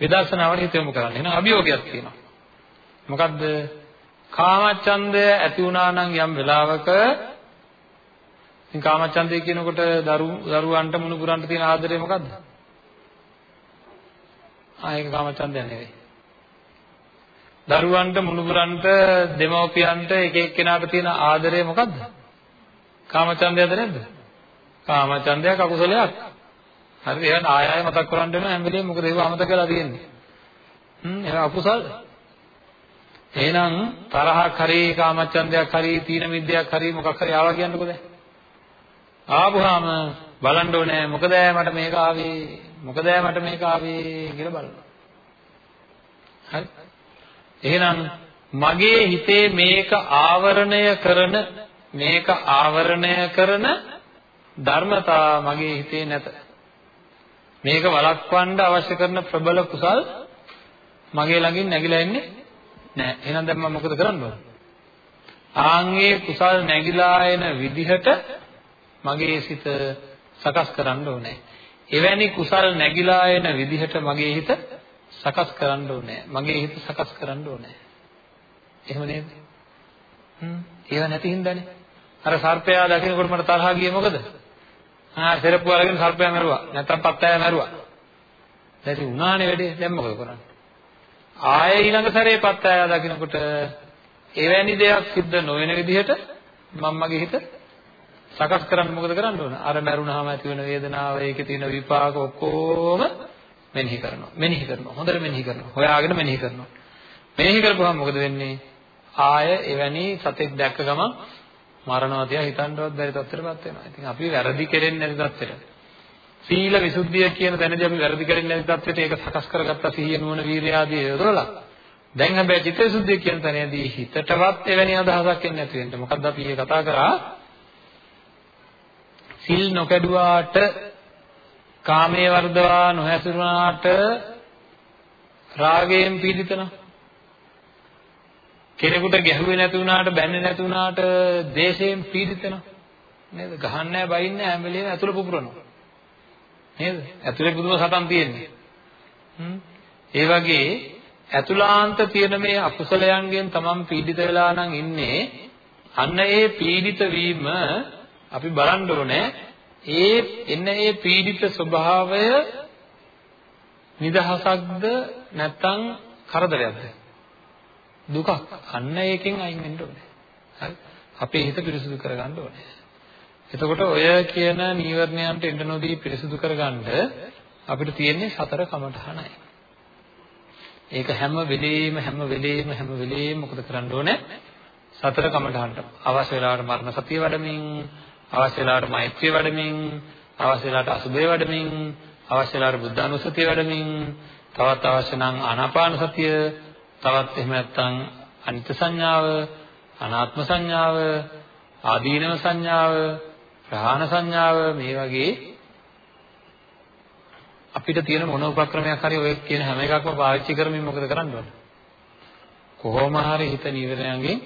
Speaker 1: විදර්ශනාවට හිත යොමු කරන්න. එහෙනම් අභියෝගයක් තියෙනවා. මොකද්ද? කාමච්ඡන්දය ඇති වුණා නම් යම් වෙලාවක ඉතින් කාමච්ඡන්දය කියනකොට දරු දරුවන්ට මුණුපුරන්ට තියෙන ආදරය මොකද්ද? ආ ඒක කාමච්ඡන්දය නෙවෙයි. දරුවන්ට මුණුබුරන්ට දෙමව්පියන්ට එක එක්කෙනාට තියෙන ආදරය මොකද්ද? කාමචන්දයද නැද්ද? කාමචන්දයක් අකුසලයක්. හරිද? ඒවා ආය ආය මතක් කරන් දෙනවා හැම වෙලේම මොකද ඒවා අමතක කරලා තියෙන්නේ. හ්ම් ඒවා අකුසල්. එහෙනම් තරහක් හරි කාමචන්දයක් හරි තීන මිද්දයක් හරි මොකක් හරි ආවා කියන්නකෝ දැන්. ආපුවාම බලන්න ඕනේ මොකද මට මේක ආවේ මොකද මට මේක ආවේ කියලා බලන්න. හරි. එහෙනම් මගේ හිතේ මේක ආවරණය කරන මේක ආවරණය කරන ධර්මතා මගේ හිතේ නැත. මේක වළක්වන්න අවශ්‍ය කරන ප්‍රබල කුසල් මගේ ළඟින් නැగిලා ඉන්නේ නැහැ. එහෙනම් දැන් මම මොකද කරන්න ඕන? ආන්ගේ කුසල් නැగిලා එන විදිහට මගේ සිත සකස් කරන්න ඕනේ. එවැනි කුසල් නැగిලා එන විදිහට මගේ හිත සකස් කරන්න ඕනේ. මගේ හිත සකස් කරන්න ඕනේ. එහෙම නේද? හ්ම් ඒව නැති හින්දානේ. අර සර්පයා දකින්නකොට මට තරහා ගියේ මොකද? ආ සෙරප්පු අරගෙන සර්පයා මැරුවා. නැත්තම් පත්තයා මැරුවා. දැන් උනානේ වැඩේ. දැන් මොකද කරන්නේ? ආයෙ ඊළඟ සැරේ පත්තයා දකින්නකොට එවැනි දෙයක් සිද්ධ නොවන විදිහට මම මගේ හිත සකස් කරන්න මොකද කරන්න ඕන? අර මැරුණාම ඇති වෙන වේදනාව, ඒකේ තියෙන විපාක ඔක්කොම මෙනෙහි කරනවා. මෙනෙහි කරනවා. හොඳට මෙනෙහි කරනවා. හොයාගෙන මෙනෙහි කරනවා. මෙනෙහි කරපුවම මොකද වෙන්නේ? ආය එවැනි සතෙක් දැක්ක ගමන් මරණවා තියා හිතන්නවත් බැරි තත්ත්වයකටපත් වෙනවා. ඉතින් අපි වැරදි කෙරෙන්නේ නැති තත්ත්වයට. සීල විසුද්ධිය කියන තැනදී අපි වැරදි කෙරෙන්නේ නැති තත්ත්වයට ඒක සකස් කරගත්ත සිහිය නුවණ වීරිය ආදී යොදවලා. දැන් හැබැයි චිත්ත විසුද්ධිය කියන තැනදී හිතටවත් එවැනි අදහසක් එන්නේ නැති වෙන්න. මොකද්ද අපි මේ කතා කරා? සිල් නොකඩුවාට කාමයේ වර්ධවා නොහැසිරුණාට රාගයෙන් පීඩිතනවා. කෙනෙකුට ගැහුවේ නැති වුණාට බැන්නේ නැති වුණාට දේශයෙන් පීඩිතනවා. නේද? ගහන්නේ නැහැ, බයින්නේ නැහැ, හැම වෙලේම ඇතුළ පුපුරනවා. නේද? ඇතුලේ පුදුම සටන් තියෙන්නේ. හ්ම්. ඒ වගේ ඇතුලාන්ත තියෙන මේ අකුසලයන්ගෙන් තමන් පීඩිත වෙලා නම් ඉන්නේ අන්න ඒ පීඩිත වීම අපි බලන්න ඕනේ ඒ එන්න ඒ පීඩිත ස්වභාවය නිදහසක්ද නැත්නම් කරදරයක්ද? දුකක්. අන්න ඒකෙන් අයින් වෙන්න ඕනේ. හරි? අපේ හිත පිරිසුදු කරගන්න ඕනේ. එතකොට ඔය කියන නීවරණයන්ට එන්න නොදී පිරිසුදු කරගන්න අපිට තියෙන්නේ සතර කමඨහනයි. ඒක හැම වෙලේම හැම වෙලේම හැම වෙලේම මොකද කරන්න ඕනේ? සතර කමඨහනට. අවශ්‍ය වෙලාවට මරණ සතිය වඩමින් අවශ්‍ය වෙලාවට මෛත්‍රිය වඩමින් අවශ්‍ය වෙලාවට අසුබේ වඩමින් අවශ්‍ය වෙලාවට බුද්ධානුස්සතිය වඩමින් තවත් අවශ්‍ය නම් ආනාපාන සතිය තවත් එහෙම නැත්නම් අනිත්‍ය සංඥාව අනාත්ම සංඥාව ආදීනව සංඥාව ප්‍රහාණ සංඥාව මේ වගේ අපිට තියෙන මොන උපක්‍රමයක් හරි ඔය කියන හැම එකක්ම පාවිච්චි කරමින් මොකද කරන්න ඕන? කොහොම හරි හිත නීවරණයන්ගෙන්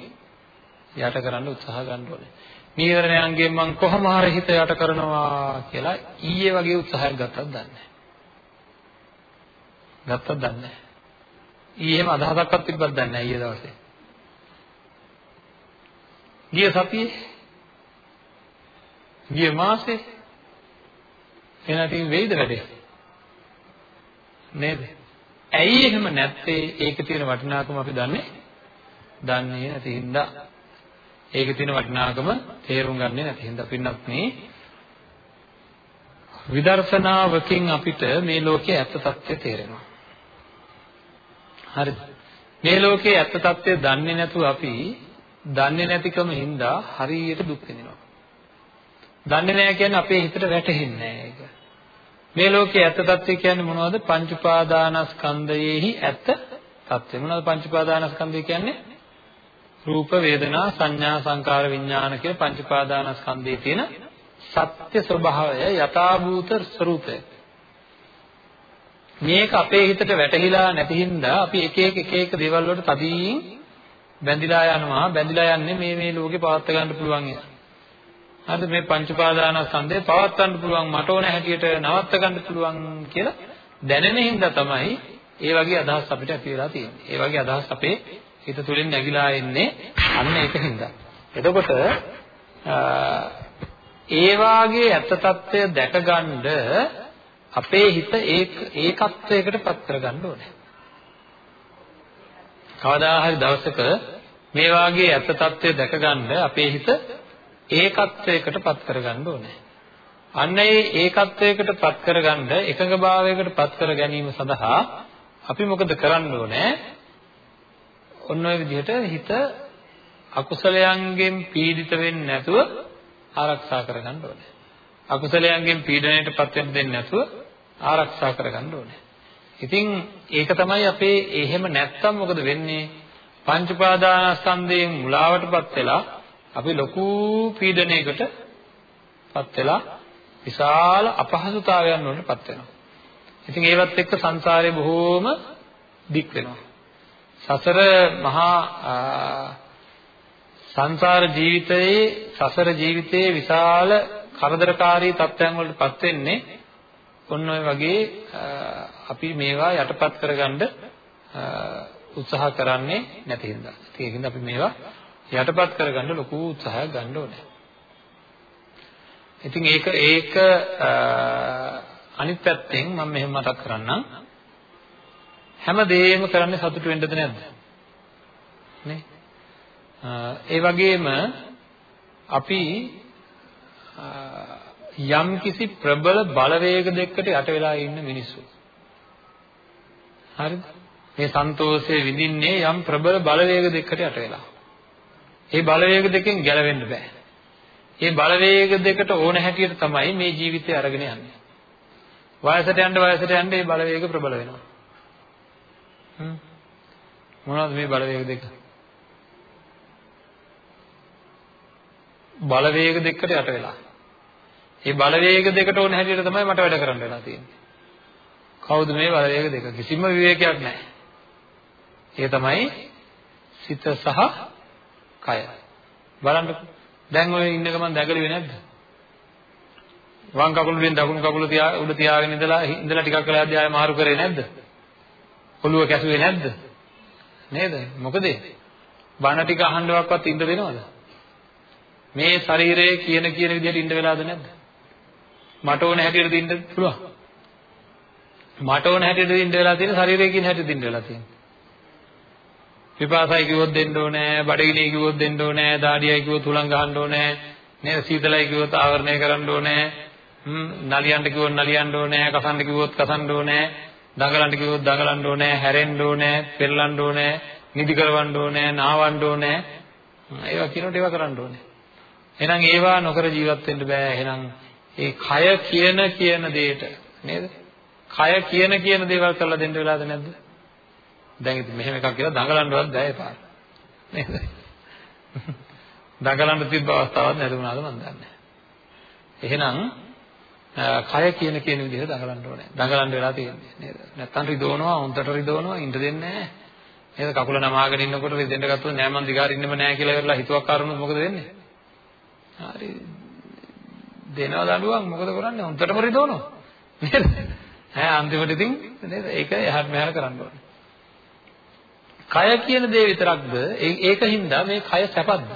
Speaker 1: යට කරන්න උත්සාහ ගන්න ඕනේ. නීවරණයන්ගෙන් මං කොහොම හරි හිත යට කරනවා කියලා ඊයේ වගේ උත්සාහයක් ගත්තත් දන්නේ නැහැ. ගත්තත් දන්නේ නැහැ. ඊයේම අදහසක්වත් තිබ්බත් දන්නේ නැහැ ඊයේ දවසේ. ගිය සතියේ ගිය මාසේ එනටින් වෙයිද වැඩේ? නේද? ඇයි එහෙම නැත්තේ? ඒකේ තියෙන වටිනාකම අපි දන්නේ දන්නේ නැති හින්දා ඒකේ තියෙන වටිනාකම තේරුම් ගන්නේ නැති හින්දා පින්නත් මේ විදර්ශනාවකින් අපිට මේ ලෝකයේ ඇත්ත తත්ත්වය තේරෙනවා. හරිද? මේ ලෝකයේ ඇත්ත తත්ත්වය දන්නේ නැතුව අපි දන්නේ නැතිකම හින්දා හරියට දුක් විඳිනවා. දන්නේ නැහැ කියන්නේ අපේ හිතට වැටහෙන්නේ ඒක. මේ ලෝකයේ ඇත්ත తත්ත්වය කියන්නේ මොනවද? පංච උපාදානස්කන්ධයේහි ඇත්ත తත්ත්වය. මොනවද පංච උපාදානස්කන්ධය කියන්නේ? රූප වේදනා සංඥා සංකාර විඥාන කියන පංච උපාදානස්කන්ධයේ තියෙන සත්‍ය ස්වභාවය යථාභූත ස්වરૂපය මේක අපේ හිතට වැටහිලා නැති හින්දා අපි එක එක එක එක දේවල් වලට තදින් බැඳිලා යනවා බැඳිලා යන්නේ මේ මේ ලෝකේ පවත් ගන්න පුළුවන් එක. හරිද මේ පංච උපාදානස්කන්ධය පවත් ගන්න පුළුවන් මට ඕන හැටියට නවත්ත ගන්න පුළුවන් කියලා දැනෙන හින්දා තමයි ඒ වගේ අදහස් අපිට ඇති වෙලා තියෙන්නේ. ඒ වගේ අදහස් අපේ හිත තුලින් නැగిලා එන්නේ අන්න ඒකින්ද. එතකොට ඒ වාගේ ඇත්ත తত্ত্বය දැකගන්න අපේ හිත ඒක ඒකත්වයකට පත් කරගන්න ඕනේ. කවදා හරි දවසක මේ වාගේ ඇත්ත తত্ত্বය දැකගන්න අපේ හිත ඒකත්වයකට පත් කරගන්න ඕනේ. අන්න ඒ ඒකත්වයකට පත් කරගන්න එකඟභාවයකට පත් කර ගැනීම සඳහා අපි මොකද කරන්න ඕනේ? ඔන්න ඔය විදිහට හිත අකුසලයන්ගෙන් පීඩිත වෙන්නේ නැතුව ආරක්ෂා කරගන්න ඕනේ. අකුසලයන්ගෙන් පීඩණයටපත් වෙන්න දෙන්නේ නැතුව ආරක්ෂා කරගන්න ඕනේ. ඉතින් ඒක තමයි අපේ එහෙම නැත්තම් මොකද වෙන්නේ? පංච උපාදානස්කන්ධයෙන් මුලාවටපත් වෙලා අපි ලොකු පීඩණයකටපත් වෙලා විශාල අපහසුතාවයන් වලටපත් වෙනවා. ඉතින් ඒවත් එක්ක සංසාරේ බොහෝම දික් වෙනවා. සසර මහා සංසාර ජීවිතයේ සසර ජීවිතයේ විශාල කරදරකාරී තත්ත්වයන් වලටපත් වෙන්නේ ඔන්න ඔය වගේ අපි මේවා යටපත් කරගන්න උත්සාහ කරන්නේ නැති හින්දා. ඒකින්ද අපි මේවා යටපත් කරගන්න ලොකු උත්සාහයක් ගන්න ඕනේ. ඉතින් ඒක ඒක අනිත් පැත්තෙන් මම මෙහෙම මතක් කරන්නම්. හැම දෙයක්ම කරන්නේ සතුට වෙන්නද නැද්ද? නේ? ඒ වගේම අපි යම් කිසි ප්‍රබල බලවේග දෙකකට යට වෙලා ඉන්න මිනිස්සු. හරිද? මේ සන්තෝෂය විඳින්නේ යම් ප්‍රබල බලවේග දෙකකට යට වෙලා. ඒ බලවේග දෙකෙන් ගැලවෙන්න බෑ. ඒ බලවේග දෙකට ඕන හැටියට තමයි මේ ජීවිතය අරගෙන යන්නේ. වයසට යන්න වයසට යන්න මේ බලවේග ප්‍රබල වෙනවා. හ්ම්. මොනවද මේ බලවේග දෙක? බලවේග දෙකට යට වෙලා. මේ බලවේග දෙකට ඕන හැටියට තමයි මට වැඩ කරන්න වෙලා තියෙන්නේ. කවුද මේ බලවේග දෙක? කිසිම විවේකයක් නැහැ. ඒ තමයි සිත සහ කය. බලන්නකෝ. දැන් ඔය ඉන්න ගමන් දැඟලුවේ නැද්ද? වම් කකුලෙන් දකුණු කකුල තියා උඩ තියාගෙන ඉඳලා ඉඳලා ටිකක් වෙලා ආදී ආය මාරු කරේ නැද්ද? ඔළුව කැසුවේ නැද්ද? නේද? මොකද? බණ ටික අහන්නවක්වත් ඉන්න දෙනවද? මේ ශරීරයේ කියන කියන විදිහට ඉන්න වෙලාද නැද්ද? මට ඕන හැටියට දින්න පුළුවන්. මට ඕන හැටියට දින්න වෙලා තියෙන ශරීරයේ කියන හැටියට දින්න වෙලා තියෙනවා. පිපාසයි කිව්වොත් දෙන්න ඕනේ, බඩගිනි කිව්වොත් දෙන්න ඕනේ, දාඩියයි කිව්වොත් උලන් ගහන්න ඕනේ, නේද? සීතලයි කිව්වොත් ආවරණය කරන්න ඕනේ. හ්ම් නලියන්න කිව්වොත් නලියන්න ඕනේ, කසන්න කිව්වොත් කසන්න ඕනේ, දඟලන්න කිව්වොත් දඟලන්න ඕනේ, හැරෙන්න ඕනේ, පෙරලන්න ඕනේ, නිදි කරවන්න ඕනේ, නාවන්න ඕනේ. ඒවා කියනකොට ඒවා කරන්න ඕනේ. එහෙනම් ඒවා නොකර ජීවත් වෙන්න බෑ. එහෙනම් ඒ කය කියන කියන දෙයට නේද? කය කියන කියන දේවල් කරලා දෙන්න වෙලාද නැද්ද? දැන් ඉතින් මෙහෙම එකක් කියලා දඟලන්නවත් බෑ පාර. නේද? දඟලන්න තිබ්බ අවස්ථාවක් නැතුණාද මන් දන්නේ නැහැ. එහෙනම් කය කියන කියන විදිහට දඟලන්න ඕනේ. දඟලන්න වෙලා තියෙන්නේ නේද? නැත්තම් රිදවනවා, උන්ටට රිදවනවා, ඉන්න දෙන්නේ නැහැ. නේද? කකුල නමාගෙන ඉන්නකොට රිදෙන්න ගත්තොත් නෑ මං දිගාරින්නෙම නෑ කියලා ඉවරලා හිතුවක් කාරුණොත් මොකද වෙන්නේ? හරි. දෙනවා දඬුවම් මොකද කරන්නේ? උන්ටටම රිදවනවා. නේද? ඈ අන්තිමට ඉතින් නේද? ඒක එහාට මෙහාට කරන්න ඕනේ. කය කියන දේ විතරක්ද ඒකින්ද මේ කය සැපද්ද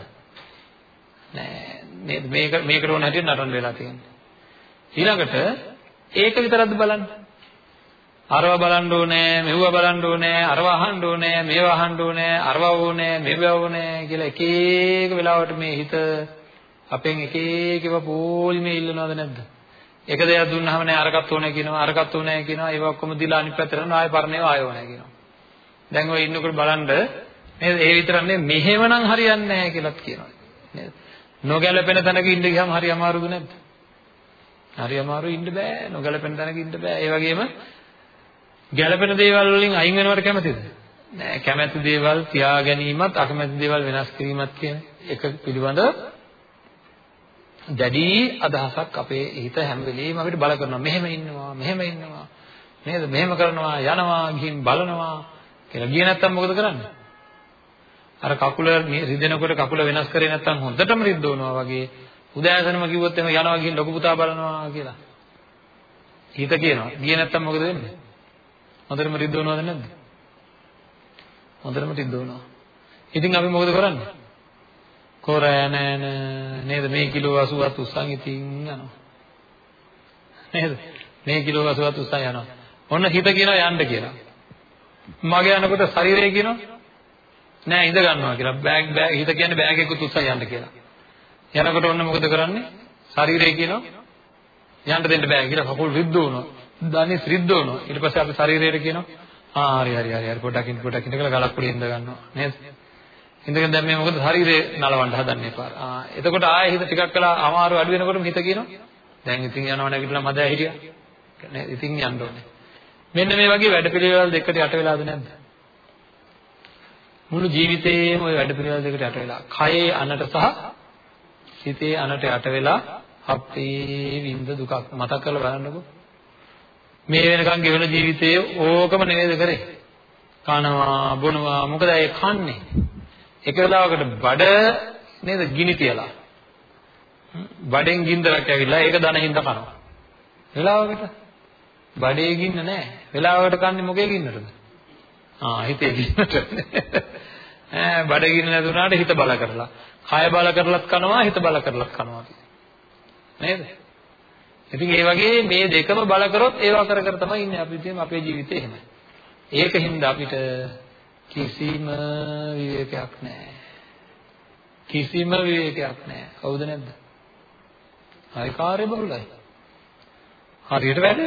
Speaker 1: නෑ නේද මේක මේකට ඕන හැටියට නටන වෙලා තියෙන්නේ ඊළඟට ඒක විතරක්ද බලන්න? අරවා බලන්න ඕනේ මෙව්වා බලන්න ඕනේ අරවා අහන්න ඕනේ මේවා අහන්න ඕනේ අරවා ඕනේ මේවා ඕනේ කියලා එක එක වෙලාවට මේ හිත අපෙන් එක එකව පොලිමේ ඉල්ලනවද නැද්ද? එක දෙයක් දුන්නාම නෑ අරකට ඕනේ කියනවා අරකට ඕනේ කියනවා ඒවා ඔක්කොම දීලා අනිත් පැත්තට යනවා ආයෙ පරණේවා ආයෙ ඕනේ කියනවා. දැන් ඔය ඉන්නකොට බලන්න නේද? ඒ විතරක් නෙමෙයි මෙහෙමනම් හරියන්නේ නැහැ කියලාත් කියනවා. නේද? නොගැලපෙන තැනක ඉන්න ගියාම හරි අමාරුද නැද්ද? හරි අමාරු ඉන්න බෑ නොගැලපෙන තැනක ඉන්න බෑ. ඒ වගේම ගැලපෙන දේවල් වලින් අයින් වෙනවට කැමතිද? නෑ කැමැති දේවල් තියා ගැනීමත් අකමැති දේවල් වෙනස් කිරීමත් කියන එක පිළිබඳව දැඩි අදහසක් අපේ හිත හැම වෙලෙම අපිට බල කරනවා. මෙහෙම ඉන්නවා මෙහෙම ඉන්නවා. නේද? මෙහෙම කරනවා යනවා ගිහින් බලනවා කියලා. ගියේ නැත්තම් මොකද කරන්නේ? අර කකුල රිදෙනකොට කකුල වෙනස් කරේ නැත්තම් හොඳටම රිද්දවනවා වගේ උදෑසනම කිව්වොත් එහෙම යනවා ගිහින් ලොකු පුතා බලනවා කියලා. හිත කියනවා. ගියේ නැත්තම් මොකද වෙන්නේ? හොඳටම රිද්දවනවද නැද්ද? හොඳටම රිද්දවනවා. ඉතින් අපි මොකද කරන්නේ? කොරෑ නෑන නේද මේ කිලෝ 80ත් උස්සන් ඉතින් යනවා. නේද? මේ කිලෝ 80ත් උස්සන් යනවා. ඔන්න හිත කියනවා යන්න කියලා. මගේ යනකොට ශරීරය කියනවා නෑ ඉඳ ගන්නවා කියලා. බෑග් බෑග් හිත කියන්නේ බෑග් එකකුත් උස්සයි යන්න කියලා. යනකොට ඔන්න මොකද කරන්නේ? ශරීරය කියනවා යන්න දෙන්න බෑ කියලා කකුල් රිද්ද වුණා. දණි රිද්ද වුණා. ඊට පස්සේ අපි ශරීරයට කියනවා ආ හරි හරි හරි හරි පොඩක් ඉන්න පොඩක් ඉන්න කියලා ගලක් උඩ ඉඳ ගන්නවා නේද? ඉඳගෙන දැන් මේ මොකද ශරීරේ නලවන්න හදන්නේ පාර. ආ එතකොට ආයෙ හිත ටිකක් කළා අමාරු අඩු වෙනකොටම හිත කියනවා දැන් ඉතින් යනවා නැගිටලා මද හිටියා. නේද? ඉතින් යන්න ඕනේ. මෙන්න මේ වගේ වැඩපිළිවෙල දෙකට යට වෙලාද නැද්ද? මුළු ජීවිතේම ওই වැඩපිළිවෙල දෙකට යට වෙලා. කයේ අනට සහ හිතේ අනට යට වෙලා අපේ විඳ දුකක් මතක් කරලා බලන්නකෝ. මේ වෙනකන් ගෙවන ජීවිතයේ ඕකම නෙවෙයිද කරේ? කනවා බොනවා මොකද ඒ කන්නේ? එක වෙලාවකට බඩ නේද ගිනි තියලා. බඩෙන් ගින්දරක් ඇවිල්ලා ඒක දන හින්දා කනවා. වෙලාවකට බඩේ ගින්න නැහැ. වෙලාවකට කන්නේ මොකේ ගින්නටද? ආ හිතේ ගින්නට. ඈ බඩ ගින්න නැතුණාට හිත බල කරලා. කය බල කරලත් කනවා හිත බල කරලත් කනවා. නේද? ඉතින් ඒ වගේ මේ දෙකම බල කරොත් ඒවා කර කර තමයි ඉන්නේ අපි ඉතින් අපේ ජීවිතේ එහෙම. ඒකින්ද අපිට කිසිම විවේකයක් නැහැ. කිසිම විවේකයක් නැහැ. හවුද නැද්ද? හරි කාර්ය බහුලයි. හරියට වැඩ.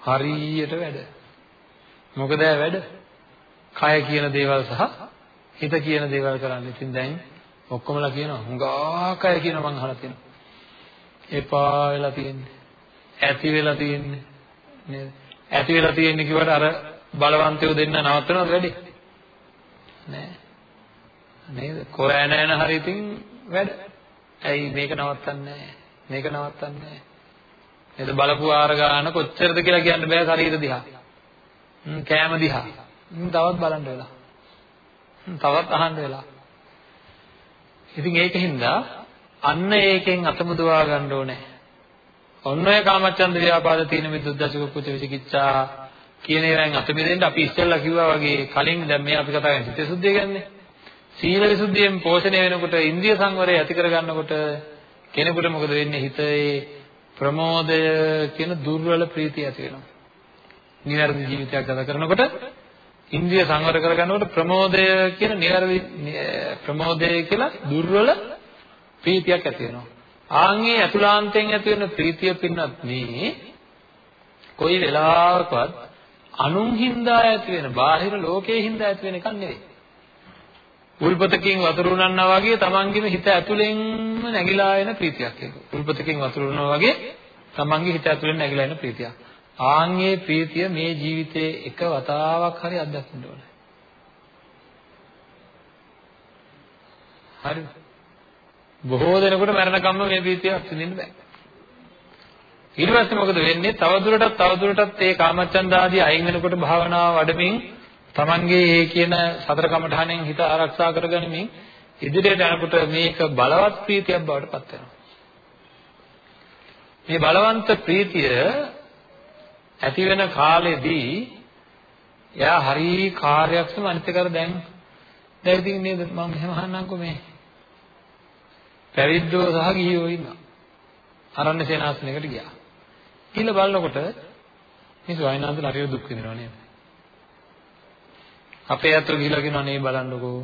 Speaker 1: හරියට වැඩ. මොකද වැඩ? කය කියන දේවල් සහ හිත කියන දේවල් කරන්න. ඉතින් දැන් ඔක්කොමලා කියනවා හුඟා කය කියන මං අහලා තියෙනවා. එපා වෙලා තියෙන්නේ. ඇති වෙලා තියෙන්නේ. නේද? ඇති වෙලා තියෙන්නේ කිව්වට අර බලවන්තයෝ දෙන්න නවත්තනවද වැඩි? නෑ. නේද? කොරෑ නෑන හරි ඉතින් වැඩ. ඇයි මේක නවත්තන්නේ නෑ? මේක නවත්තන්නේ නෑ. නේද? බලපු ආර ගන්න කොච්චරද කියලා කියන්න බෑ ශරීර දිහා. කෑම දිහා. තවත් බලන්න වෙලා. තවත් අහන්න වෙලා. ඉතින් ඒකින්ද අන්න ඒකෙන් අතමුදවා ගන්න ඕනේ. ඔන්න ඔය කාමච්ඡන්ද ව්‍යාපාද තීන මිද්දුද්දසක කුච විචිකිච්ඡා කියන ඒවායින් අත මිදෙන්න අපි ඉස්සෙල්ලා කිව්වා වගේ කලින් දැන් මේ අපි කතා කරන්නේ සිත සුද්ධිය ගැන්නේ. සීල විසුද්ධියෙන් පෝෂණය වෙනකොට ඉන්ද්‍රිය සංවරය ඇති කරගන්නකොට කෙනෙකුට මොකද වෙන්නේ හිතේ ප්‍රමෝදය කියන දුර්වල ප්‍රීතිය ඇති වෙනවා. නිවැරදි ජීවිතයක් ගත කරනකොට ඉන්ද්‍රිය සංවර කරගන්නකොට ප්‍රමෝදය කියන නිවැරදි ප්‍රමෝදය කියලා දුර්වල ප්‍රීතියක් ඇති වෙනවා. ආන්ගේ අතුලාන්තයෙන් ඇති වෙන ප්‍රීතිය පින්නත් මේ කොයි වෙලාවකවත් අනුන් හින්දා ඇති වෙන බාහිර ලෝකයේ හින්දා ඇති වෙන එකක් නෙවෙයි. උල්පතකින් වතුර උනන්නා වගේ තමන්ගේම හිත ඇතුලෙන්ම නැగిලා එන ප්‍රීතියක් ඒක. උල්පතකින් වතුර උනනවා වගේ තමන්ගේ හිත ඇතුලෙන් නැగిලා එන ප්‍රීතියක්. ආන්ගේ ප්‍රීතිය මේ ජීවිතේ එක වතාවක් හරි අත්දකින්න ඕනේ. හරිද? බොහෝ දෙනෙකුට මරණකම්ම මේ ප්‍රීතිය අත්විඳින්න බෑ. ඊට පස්සේ මොකද වෙන්නේ? තවදුරටත් තවදුරටත් ඒ කාමච්ඡන්ද ආදී අයින් වෙනකොට භාවනාව වඩමින් Tamange ඒ කියන සතර කමඨහණෙන් හිත ආරක්ෂා කරගනිමින් ඉදිරියට යනකොට මේක බලවත් ප්‍රීතියක් බවට පත් වෙනවා. මේ බලවන්ත ප්‍රීතිය ඇති වෙන කාලෙදී එයා හරි කාර්යක්ෂම අනිත් කර දැන් දැන් ඉතින් නේද මම එහෙම අහන්නම්කෝ මේ පැවිද්දෝ සහ ගිහියෝ ඉන්නවා. අරණ්‍ය සේනාසනයකට ගියා. කියලා බලනකොට මේ ස්වයනාන්ද හරියට දුක් විඳිනවා නේද? අපේ අතට ගිහිලා කියනවා නේ බලන්නකෝ.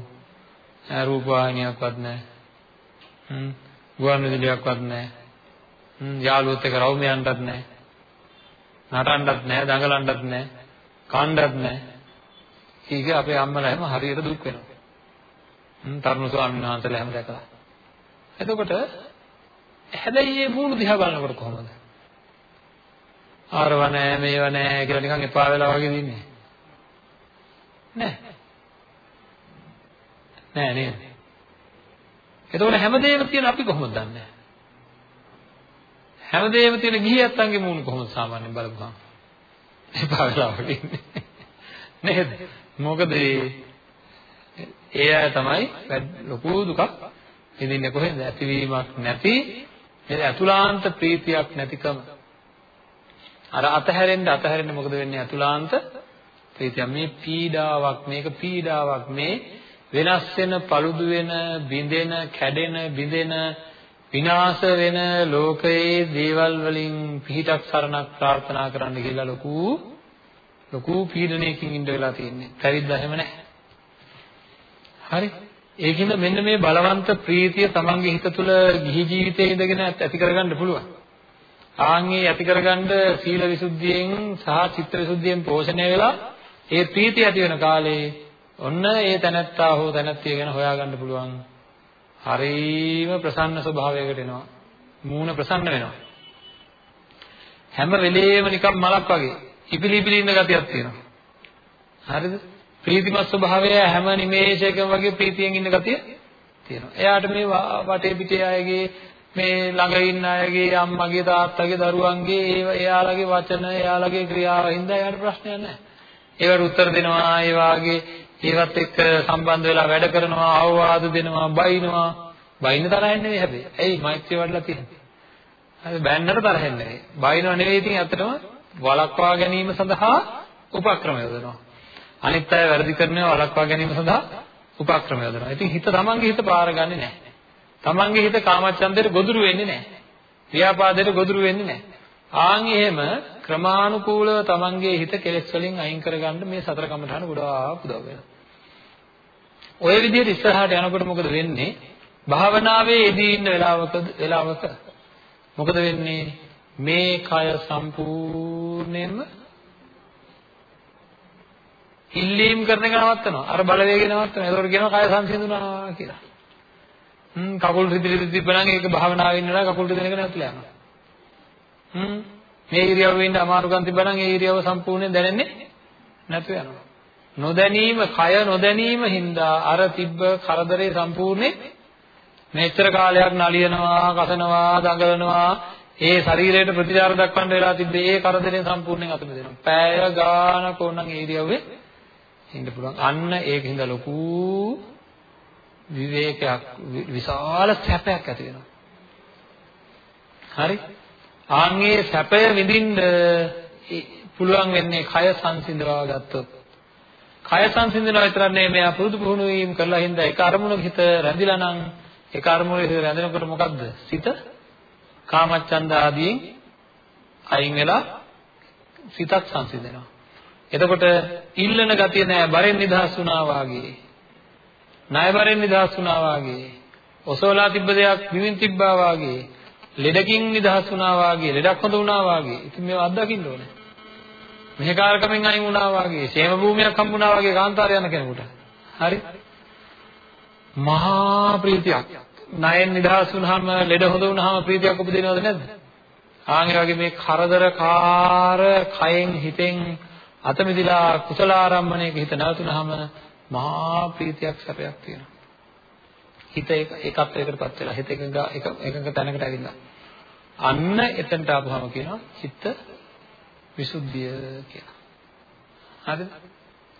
Speaker 1: රූප වාහිනියක්වත් නැහැ. හ්ම්. ගුවන් විදුලියක්වත් නැහැ. හ්ම්. යාළුවොත් එක්ක රවුමයන්ටත් නැහැ. නටන්නත් නැහැ, දඟලන්නත් නැහැ, කන්නත් නැහැ. ඊක අපේ අම්මලා හැම හරියට දුක් වෙනවා. හ්ම්. තරුණ ස්වාමීන් වහන්සේලා හැම දැකලා. එතකොට හැබැයි මේ මූණු දිහා බලනකොට කොහොමද? ආරව නැහැ මේව නැහැ කියලා නිකන් එපා වෙලා වගේ ඉන්නේ. නෑ. නෑ නේද? එතකොට හැමදේම තියෙන අපි කොහොමද දන්නේ? හැමදේම තියෙන ගිහියත්තන්ගේ මූණු කොහොමද සාමාන්‍යයෙන් බලපුවහම? එපා වෙලා වගේ ඉන්නේ. නේද? මොකද ඒ අය තමයි ලොකු දුකක් ඉදින්නේ කොහෙන්ද? ඇතිවීමක් නැති ඒ අතුලාන්ත ප්‍රීතියක් නැතිකම. අර අතහැරෙන්න අතහැරෙන්න මොකද වෙන්නේ? අතුලාන්ත ප්‍රීතිය මේ පීඩාවක් මේක පීඩාවක් මේ වෙනස් වෙන paludu වෙන බිඳෙන කැඩෙන බිඳෙන විනාශ වෙන ලෝකයේ දේවල් වලින් පිහිටක් සරණක් ප්‍රාර්ථනා කරන්න කියලා ලොකු ලොකු පීඩනයකින් ඉඳ වෙලා තියෙන්නේ. පැවිද්දා එහෙම නැහැ. හරි. ඒකින්ද මෙන්න මේ බලවන්ත ප්‍රීතිය තමන්ගේ හිත තුළ ගිහි ජීවිතයේ ඉඳගෙන ඇති කරගන්න පුළුවන්. ආන්ගේ ඇති කරගන්න සීල විසුද්ධියෙන් සහ චිත්ත විසුද්ධියෙන් පෝෂණය වෙලා ඒ ප්‍රීතිය ඇති වෙන කාලේ ඔන්න ඒ තැනැත්තා හෝ තැනැත්තිය ගැන හොයාගන්න පුළුවන්. හරීම ප්‍රසන්න ස්වභාවයකට එනවා. මූණ ප්‍රසන්න වෙනවා. හැම වෙලේම නිකන් මලක් වගේ ඉපිලි ඉපිලි ඉන්න ගතියක් තියෙනවා. හරිද? ප්‍රීතිමත් ස්වභාවය හැම නිමේෂයකම වගේ ප්‍රීතියෙන් ඉන්න ගතිය තියෙනවා. එයාට මේ වටේ පිටේ අයගේ මේ ළඟ ඉන්න අයගේ අම්මගේ තාත්තගේ දරුවන්ගේ එයාලගේ වචන එයාලගේ ක්‍රියාව හින්දා එයාට ප්‍රශ්නයක් නැහැ. ඒවට උත්තර දෙනවා ඒ වාගේ ඒවත් එක්ක සම්බන්ධ වෙලා වැඩ කරනවා අවවාද දෙනවා බයිනවා බයින්න තරහින් නෙවෙයි හැබැයි. ඇයි මෛත්‍රිය වඩලා තියෙන්නේ? හරි බැන්නට තරහින් නෙවෙයි. බයිනව නෙවෙයි ඉතින් ඇත්තටම වළක්වා ගැනීම සඳහා උපක්‍රම යොදනවා. අනිත් අය වැරදි කරනවා වළක්වා ගැනීම සඳහා උපක්‍රම යොදනවා. ඉතින් හිත තමන්ගේ හිත පාරගන්නේ නැහැ. තමන්ගේ හිත කාමච්ඡන්දයට ගොදුරු වෙන්නේ නැහැ. ව්‍යාපාදයට ගොදුරු වෙන්නේ නැහැ. ආන් එහෙම ක්‍රමානුකූලව තමන්ගේ හිත කෙලෙස් වලින් අයින් කරගන්න මේ සතර කමඨාන ගොඩාක් උදව් වෙනවා. ඔය විදිහට ඉස්සරහට යනකොට මොකද වෙන්නේ? භාවනාවේ යෙදී ඉන්න වෙලාවක වෙලාවක මොකද වෙන්නේ? මේ කය සම්පූර්ණයෙන්ම ඉල්ලීම් කරන එක නවත්තනවා. අර බලවේගය නවත්තනවා. ඒකට කියනවා කය සංසිඳුණා කියලා. හ්ම් කකුල් රිදි රිදි තිබ්බනම් ඒක භාවනාවේ ඉන්නලා කකුල් රිදෙන එක නැතිලා යනවා. හ්ම් මේ ඉරියව්වේ ඉන්න අමාරුකම් තිබ්බනම් ඒ ඉරියව්ව සම්පූර්ණයෙන් දැනෙන්නේ නැතු වෙනවා. නොදැනීම, කය නොදැනීම හින්දා අර තිබ්බ කරදරේ සම්පූර්ණයෙන් මෙච්චර කාලයක් නලියනවා, කසනවා, දඟලනවා, ඒ ශරීරයට ප්‍රතිචාර දක්වන්න වෙලා තිබ්බේ ඒ කරදරෙන් සම්පූර්ණයෙන් අත මිදෙනවා. පෑය ගානක ඕනනම් ඒ ඉරියව්වේ ඉන්න පුළුවන්. අන්න ඒකින්ද ලොකු විවේකයක් විශාල සැපයක් ඇති වෙනවා. හරි? ආන්ගේ සැපය විඳින්න පුළුවන් වෙන්නේ කය සංසිඳවා ගත්තොත්. කය සංසිඳනවා විතරක් නෙමෙයි මෙයා පුරුදු පුහුණු වීම කරලා හින්දා ඒක අරමුණක හිත රැඳිලා නම් ඒක අරමුණේ හිත රැඳෙනකොට මොකද්ද? සිත කාමච්ඡන්ද ආදීන් අයින් වෙලා සිතක් සංසිඳෙනවා. එතකොට ඉල්ලන ගතිය නෑ බරෙන් නිදහස් වුණා වාගේ. ණය බරෙන් නිදහස් වුණා වාගේ. ඔසවලා තිබ්බ දෙයක් බිමින් තිබ්බා වාගේ. ලෙඩකින් නිදහස් වුණා වාගේ. ලෙඩක් හොඳ වුණා වාගේ. ඉතින් මේව අත්දකින්න ඕනේ. මෙහෙකාරකමෙන් අයින් වුණා වාගේ. ෂේම භූමියක් හම්බුණා වාගේ කාන්තාරය යන කෙනෙකුට. හරි? මහා ප්‍රීතියක්. ණයෙන් නිදහස් වුණාම ලෙඩ හොඳ වුණාම ප්‍රීතියක් උපදිනවද නැද්ද? ආන් වගේ මේ කරදරකාර කයෙන් හිතෙන් අත මිදිලා කුසල ආරම්භණයක හිත නැවතුනහම මහා ප්‍රීතියක් සැපයක් තියෙනවා. හිත ඒකත්වයකටපත් වෙලා හිත එකඟ එකඟ තැනකට ඇවිල්ලා. අන්න එතනට ආපුවම කියනවා චිත්ත විසුද්ධිය කියලා. හරිද?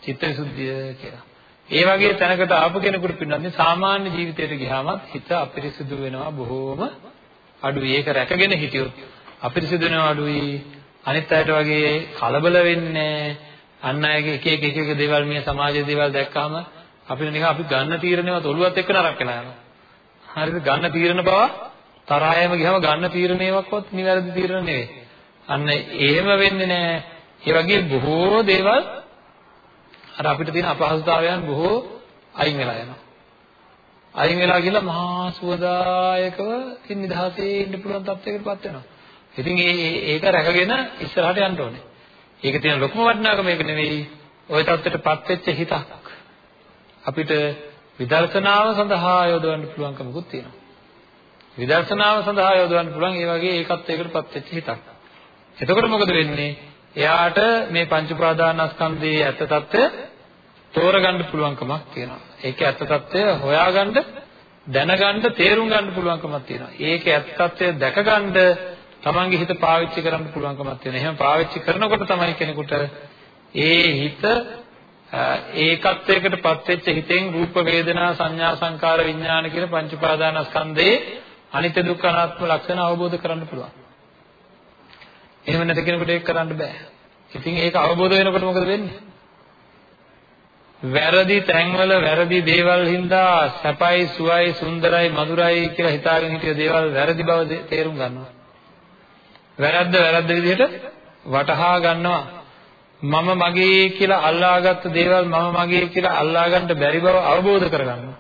Speaker 1: චිත්ත විසුද්ධිය කියලා. ඒ වගේ තැනකට ආපු කෙනෙකුට පින්නන්නේ සාමාන්‍ය ජීවිතයට ගියාමත් හිත අපිරිසිදු වෙනවා බොහෝම අඩුයි. ඒක රැකගෙන හිටියොත් අපිරිසිදු වෙනවා අඩුයි. අනිත් අයට වගේ කලබල වෙන්නේ අන් අයගේ එක එක එක එක දේවල් මේ සමාජයේ දේවල් දැක්කම අපිට නිකන් අපි ගන්න තීරණේවත් ඔළුවත් එක්ක නරක වෙලා යනවා. හරිද? ගන්න තීරණ බව තරහයම ගියම ගන්න තීරණේවක්වත් නිවැරදි තීරණ නෙවෙයි. අන්න එහෙම වෙන්නේ නැහැ. ඒ වගේ බොහෝ දේවල් අර අපිට තියෙන අපහසුතාවයන් බොහෝ අයින් වෙලා යනවා. අයින් වෙලා ගිහලා මහා සුවදායකව ඉන්න නිදහසේ ඉන්න පුළුවන් තත්යකටපත් වෙනවා. ඉතින් ඒ ඒක රැකගෙන ඉස්සරහට යන්න ඕනේ. ඒක තියෙන ලොකුම වටිනාකම මේක නෙවෙයි. ওই තත්ත්වයටපත් වෙච්ච හිතක්. අපිට විදර්ශනාව සඳහා යොදවන්න පුළුවන්කමකුත් තියෙනවා. විදර්ශනාව සඳහා යොදවන්න පුළුවන් ඒ වගේ ඒකත්වයකටපත් වෙච්ච හිතක්. එතකොට මොකද වෙන්නේ? එයාට මේ පංච ප්‍රාදානස්කන්ධයේ ඇත්ත తত্ত্বය තෝරගන්න පුළුවන්කමක් තියෙනවා. ඒකේ ඇත්ත తত্ত্বය හොයාගන්න, දැනගන්න, තේරුම් ගන්න පුළුවන්කමක් තියෙනවා. ඒකේ ඇත්ත తত্ত্বය දැකගන්න තමන්ගේ හිත පාවිච්චි කරන්න පුළුවන්කමක් තියෙනවා. එහෙම පාවිච්චි කරනකොට තමයි කෙනෙකුට ඒ හිත ඒකත්වයකටපත් වෙච්ච හිතෙන් රූප වේදනා සංඥා සංකාර විඥාන කියන පංච උපාදානස්කන්ධයේ අනිත්‍ය දුක්ඛ අනාත්ම ලක්ෂණ අවබෝධ කරගන්න පුළුවන්. එහෙම නැති කෙනෙකුට ඒක කරන්න බෑ. ඉතින් ඒක අවබෝධ වෙනකොට මොකද වෙන්නේ? වැරදි තැන්වල වැරදි දේවල් හින්දා සැපයි සුවයි සුන්දරයි මధుරයි කියලා හිතාගෙන හිටිය දේවල් වැරදි බව තේරුම් ගන්නවා. වැරද්ද වැරද්ද විදිහට වටහා ගන්නවා. මම මගේ කියලා අල්ලාගත්ත දේවල් මම මගේ කියලා අල්ලාගන්න බැරි බව අවබෝධ කරගන්නවා.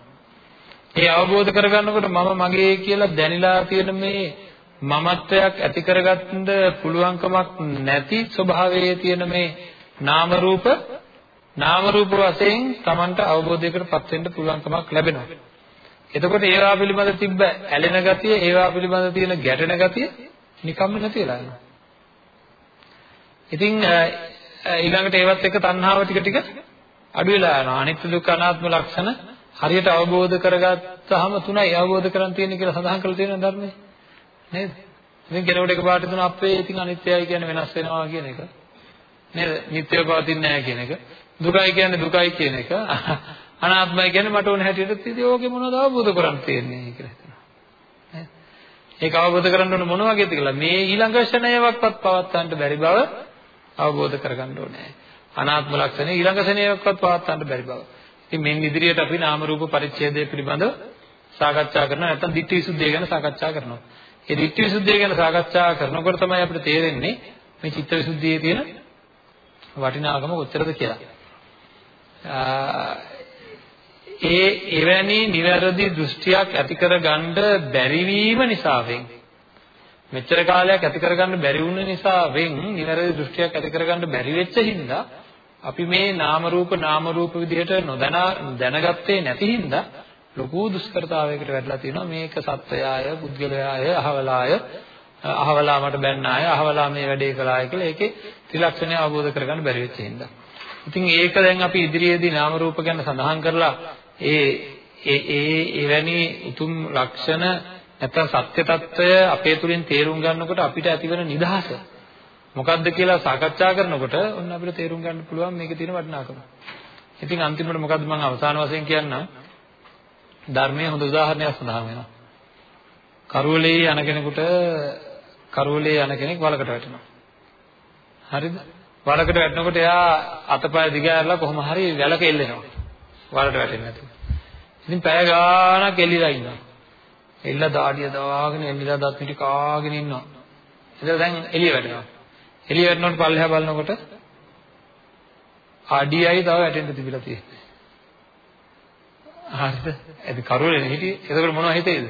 Speaker 1: ඒ අවබෝධ කරගන්නකොට මම මගේ කියලා දැනিলা තියෙන මේ මමත්වයක් ඇති කරගන්න පුළුවන්කමක් නැති ස්වභාවයේ තියෙන මේ නාම රූප නාම රූප වශයෙන් Tamanට අවබෝධයකටපත් වෙන්න පුළුවන්කමක් ලැබෙනවා. එතකොට ඒවා පිළිබඳ තිබ්බ ඇලෙන ගතිය, ඒවා පිළිබඳ තියෙන ගැටෙන ගතිය නිකම්ම නැති වෙලා යනවා. ඉතින් ඊළඟට ඒවත් එක්ක තණ්හාව ටික ටික අඩු වෙලා යනවා. අනිත්‍ය දුක්ඛ අනාත්ම ලක්ෂණ හරියට අවබෝධ කරගත්තාම තුනයි අවබෝධ කරන් තියෙන්නේ කියලා සඳහන් කරලා තියෙන ධර්මයේ. නේද? ඉතින් කෙනෙකුට එකපාරට තුන අපේ ඉතින් අනිත්‍යයි කියන්නේ වෙනස් වෙනවා කියන එක. නේද? නිට්ටයව පවතින්නේ නැහැ කියන එක. දුකයි කියන්නේ දුකයි කියන එක. අනාත්මයි කියන්නේ මට ඕන හැටියට ඉතින් ඕකේ මොනවද අවබෝධ කරගන්න තියෙන්නේ කියලා හිතනවා. නේද? ඒක අවබෝධ කරගන්න ඕන මොන වගේද කියලා මේ ඊළඟ ශණයවක්වත් පවත්වන්න බැරි බව අවබෝධ කරගන්න ඕනේ. අනාත්ම ලක්ෂණය ඊළඟ ශණයවක්වත් පවත්වන්න බැරි බව. ඉතින් මෙන් ඉදිරියට අපි නාම රූප පරිච්ඡේදය පිළිබඳව සාකච්ඡා කරනවා නැත්නම් ditthi visuddhiය ගැන සාකච්ඡා කරනවා. ඒ ditthi visuddhiය ගැන සාකච්ඡා කරනකොට තමයි අපිට තේරෙන්නේ මේ චිත්ත විසුද්ධියේ තියෙන වටිනාකම කොච්චරද කියලා. ඒ එවැනි නිවැරදි දෘෂ්ටියක් ඇති කරගන්න බැරි වීම නිසාවෙන් මෙච්චර කාලයක් ඇති කරගන්න බැරි වුණ නිසාවෙන් නිවැරදි දෘෂ්ටියක් ඇති කරගන්න බැරි වෙච්ච හින්දා අපි මේ නාම රූප නාම රූප විදිහට නොදැන දැනගත්තේ නැති හින්දා ලොකු දුෂ්කරතාවයකට වැටලා තියෙනවා මේක සත්වයාය පුද්ගලයාය අහවලාය අහවලා මට බැන්නාය අහවලා මේ වැඩේ කළාය කියලා ඒකේ ත්‍රිලක්ෂණය අවබෝධ කරගන්න බැරි වෙච්ච හින්දා. ඉතින් ඒක දැන් අපි ඉදිරියේදී නාම රූප ගැන සඳහන් කරලා ඒ ඒ ඒ එවැනි උතුම් ලක්ෂණ නැත්නම් සත්‍ය తত্ত্বය අපේ තුලින් තේරුම් ගන්නකොට අපිට ඇතිවන නිදහස මොකද්ද කියලා සාකච්ඡා කරනකොට ඔන්න අපිට තේරුම් ගන්න පුළුවන් මේකේ තියෙන වටිනාකම. ඉතින් අන්තිමට මොකද්ද මම අවසාන වශයෙන් කියන්නම් ධර්මයේ හොඳ උදාහරණයක් සඳහන් වෙනවා. කරුවලේ යන කෙනෙකුට කරුවලේ යන කෙනෙක් වලකට වැටෙනවා. හරිද? වලකට වැටෙනකොට එයා අතපය දිගහැරලා කොහොම හරි වැලක එල්ලෙනවා. වලට වැටෙන්නේ නැතුව. ඉතින් පැය ගාණක් එල්ලීලා ඉන්නවා. එල්ල දාඩිය දාගෙන එල්ලිලා දත් පිටි කාගෙන ඉන්නවා. එතන දැන් එළිය වැටෙනවා. එළිය වැටෙනකොට පල්ලෙහා බලනකොට අඩියයි තව වැටෙන්න තිබිලා තියෙන්නේ. හරිද? ඒක කරුවලේ හිටියේ. එතකොට මොනවද හිතේද?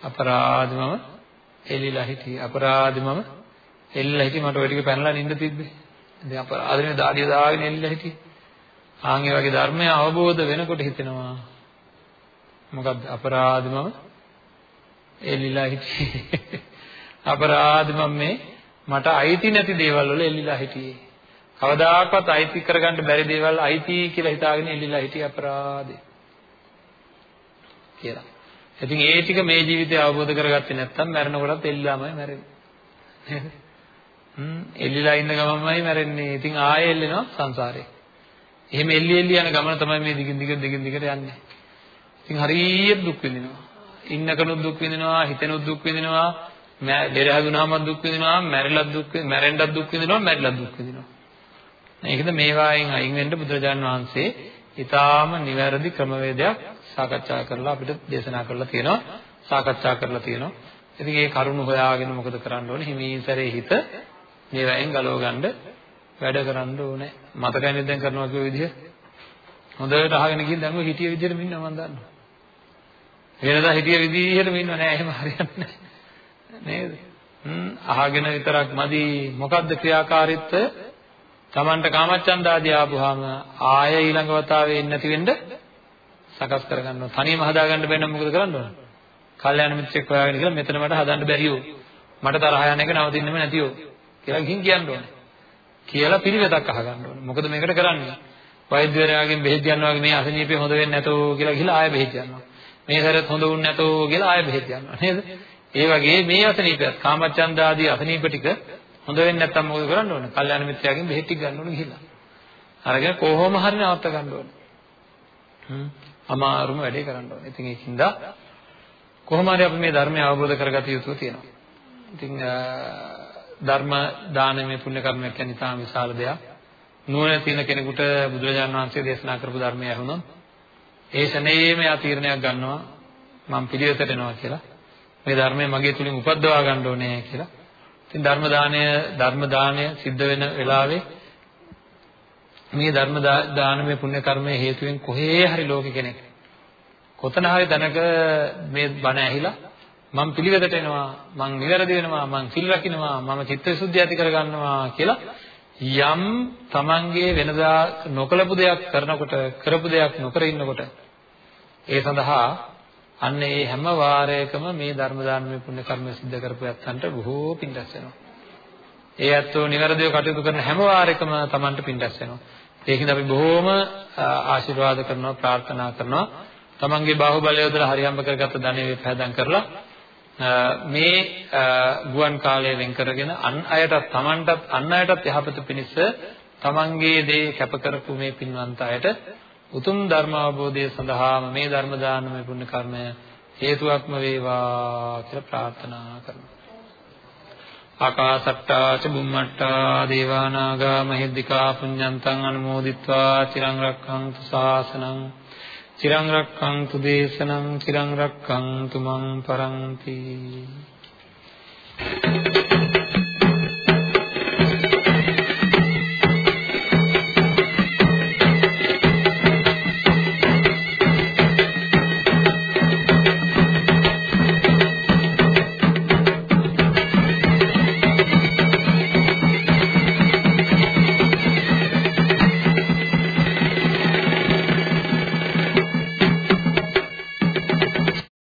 Speaker 1: අපරාධ මම එළිලා හිටියේ. අපරාධ මම එළිලා හිටියේ මට ඔය ටික පැනලා නින්න තිබ්බේ. ඉතින් අපරාධනේ දාඩිය දාගෙන එළිලා හිටියේ. ආන් ඒ වගේ ධර්මය අවබෝධ වෙනකොට හිතෙනවා මොකද්ද අපරාධ මම එළිලා හිටියේ. අපරාධ මම මේ මට අයිති නැති දේවල් වල එල්ලිලා හිටියේ. කවදාකවත් අයිති කරගන්න බැරි දේවල් අයිති කියලා හිතාගෙන එල්ලිලා හිටිය අපරාධේ. කියලා. ඉතින් ඒ ටික මේ ජීවිතය අවබෝධ කරගත්තේ නැත්නම් මැරෙනකොටත් එල්ලිලාමයි මැරෙන්නේ. නේද? හ්ම් එල්ලිලා ඉන්න ගමන්මයි මැරෙන්නේ. ඉතින් ආයෙ එල්ලෙනවා සංසාරේ. එහෙම එල්ලි එල්ලි යන ගමන තමයි මේ දිගින් දිගට දිගින් දිගට යන්නේ. ඉතින් හරියට දුක් විඳිනවා. ඉන්නකනුත් දුක් විඳිනවා, හිතෙනුත් දුක් විඳිනවා, ලෙඩ හැදුනහම දුක් විඳිනවා, මැරිලත් දුක් මැරෙන්නත් දුක් විඳිනවා, මැරිලත් දුක් විඳිනවා. ඒකද මේවායින් අයින් වෙන්න බුදුරජාන් වහන්සේ ඊටාම නිවැරදි ක්‍රමවේදයක් සාකච්ඡා කරලා අපිට දේශනා කරලා තියෙනවා, සාකච්ඡා කරලා තියෙනවා. ඉතින් ඒ කරුණ හොයාගෙන මොකද කරන්න ඕනේ? හිමීසරේ හිත මේවායින් ගලව ගන්න වැඩ කරන්න ඕනේ. මතකයිනේ දැන් කරනවා කියෝ විදිහ. හොඳට අහගෙන ගිහින් දැන් ඔය හිටිය විදිහටම ඉන්නවා මම දන්නවා. වෙනදා හිටිය විදිහටම ඉන්නව නෑ එහෙම හරියන්නේ නෑ. නේද? හ්ම් අහගෙන විතරක් මදි මොකද්ද ක්‍රියාකාරීත්වය? Tamanට කාමච්ඡන්ද ආදී ආපුවාම ආය ඊළඟ වතාවේ එන්නේ නැති වෙන්න සකස් කරගන්නවා. තනියම හදාගන්න බැන්න මොකද කරන්න ඕන? කල්යාණ මිත්‍රෙක් හොයාගෙන කියලා මෙතන මට හදන්න බැරියෝ. මට තරහ යන එක නවතින්නෙම නැතියෝ කියලා ගිහින් කියන්න ඕනේ. කියලා පිළිවෙතක් අහගන්න ඕනේ. මොකද මේකට කරන්නේ? වෛද්‍යවරයාගෙන් බෙහෙත් ගන්නවා වගේ මේ අසනීපේ හොඳ වෙන්නේ නැතෝ කියලා ගිහලා ආයෙ බෙහෙත් ගන්නවා. මේ සැරෙත් හොඳ වුන්නේ නැතෝ කියලා ආයෙ බෙහෙත් ගන්නවා නේද? ඒ වගේ මේ අසනීපයත් කාමචන්ද ආදී අසනීප ටික හොඳ වෙන්නේ නැත්නම් මොකද කරන්න ඕන? කල්යාණ මිත්‍රයාගෙන් බෙහෙත් ටික ගන්න ඕන ගිහිල්ලා. අරගෙන කොහොම හරි නවත්ත ගන්න ඕන. හ්ම් අමාරුම වැඩේ කරන්න ඕන. ඉතින් ඒකින්ද කොහොම හරි අපි මේ ධර්මය අවබෝධ කරගත යුතු තියෙනවා. ඉතින් ධර්ම දානමය පුණ්‍ය කර්මයක් කියන්නේ තාම විශාල දෙයක්. නුවණ තියෙන කෙනෙකුට බුදුරජාණන් වහන්සේ දේශනා කරපු ධර්මය ඇහුනොත් ඒ ශනේයම යා තීරණයක් ගන්නවා මම පිළිවෙතට එනවා කියලා. මේ ධර්මය මගේ තුලින් උපද්දවා ගන්න ඕනේ කියලා. ඉතින් ධර්ම දාණය ධර්ම දාණය සිද්ධ වෙන වෙලාවේ මේ ධර්ම දානමය පුණ්‍ය කර්මයේ හේතුවෙන් කොහේ හරි ලෝක කෙනෙක් කොතන හරි තැනක මේ බණ ඇහිලා මම පිළිවෙතට එනවා මම නිවැරදි වෙනවා මම සිල් රකින්නවා මම චිත්තවිසුද්ධිය ඇති කරගන්නවා කියලා යම් තමන්ගේ වෙනදා නොකලපු දෙයක් කරනකොට කරපු දෙයක් නොකර ඉන්නකොට ඒ සඳහා අන්න ඒ හැම වාරයකම මේ ධර්ම දානමය පුණ්‍ය කර්ම සිද්ධ කරපු යත්තන්ට බොහෝ පින් රැස් වෙනවා. ඒ ඇත්තෝ නිවැරදිව කටයුතු කරන හැම වාරයකම Tamanට පින් රැස් වෙනවා. ඒකින් අපි බොහෝම ආශිර්වාද කරනවා ප්‍රාර්ථනා කරනවා තමන්ගේ බාහුවලය යොදලා හරියම්බ කරගත්ත ධනෙ වේපහදම් කරලා මේ ගුවන් කාලය වෙන් කරගෙන අන් අයටත් තමන්ටත් අන් අයටත් යහපත පිණිස තමන්ගේ දේ කැප කරපු මේ පින්වන්ත අයට උතුම් ධර්ම අවබෝධය සඳහාම මේ ධර්ම දානමය පුණ්‍ය කර්මය හේතුවක්ම වේවා කියලා ප්‍රාර්ථනා කරනවා. ආකාසට්ටා ච බුම්මට්ටා දේවා නාග මහිද්దికා පුඤ්ඤන්තං අනුමෝදිත්වා චිරං රක්ඛන්තු ශාසනං චිරං රක්ඛන්තු දේශනං චිරං රක්ඛන්තු මං පරන්ති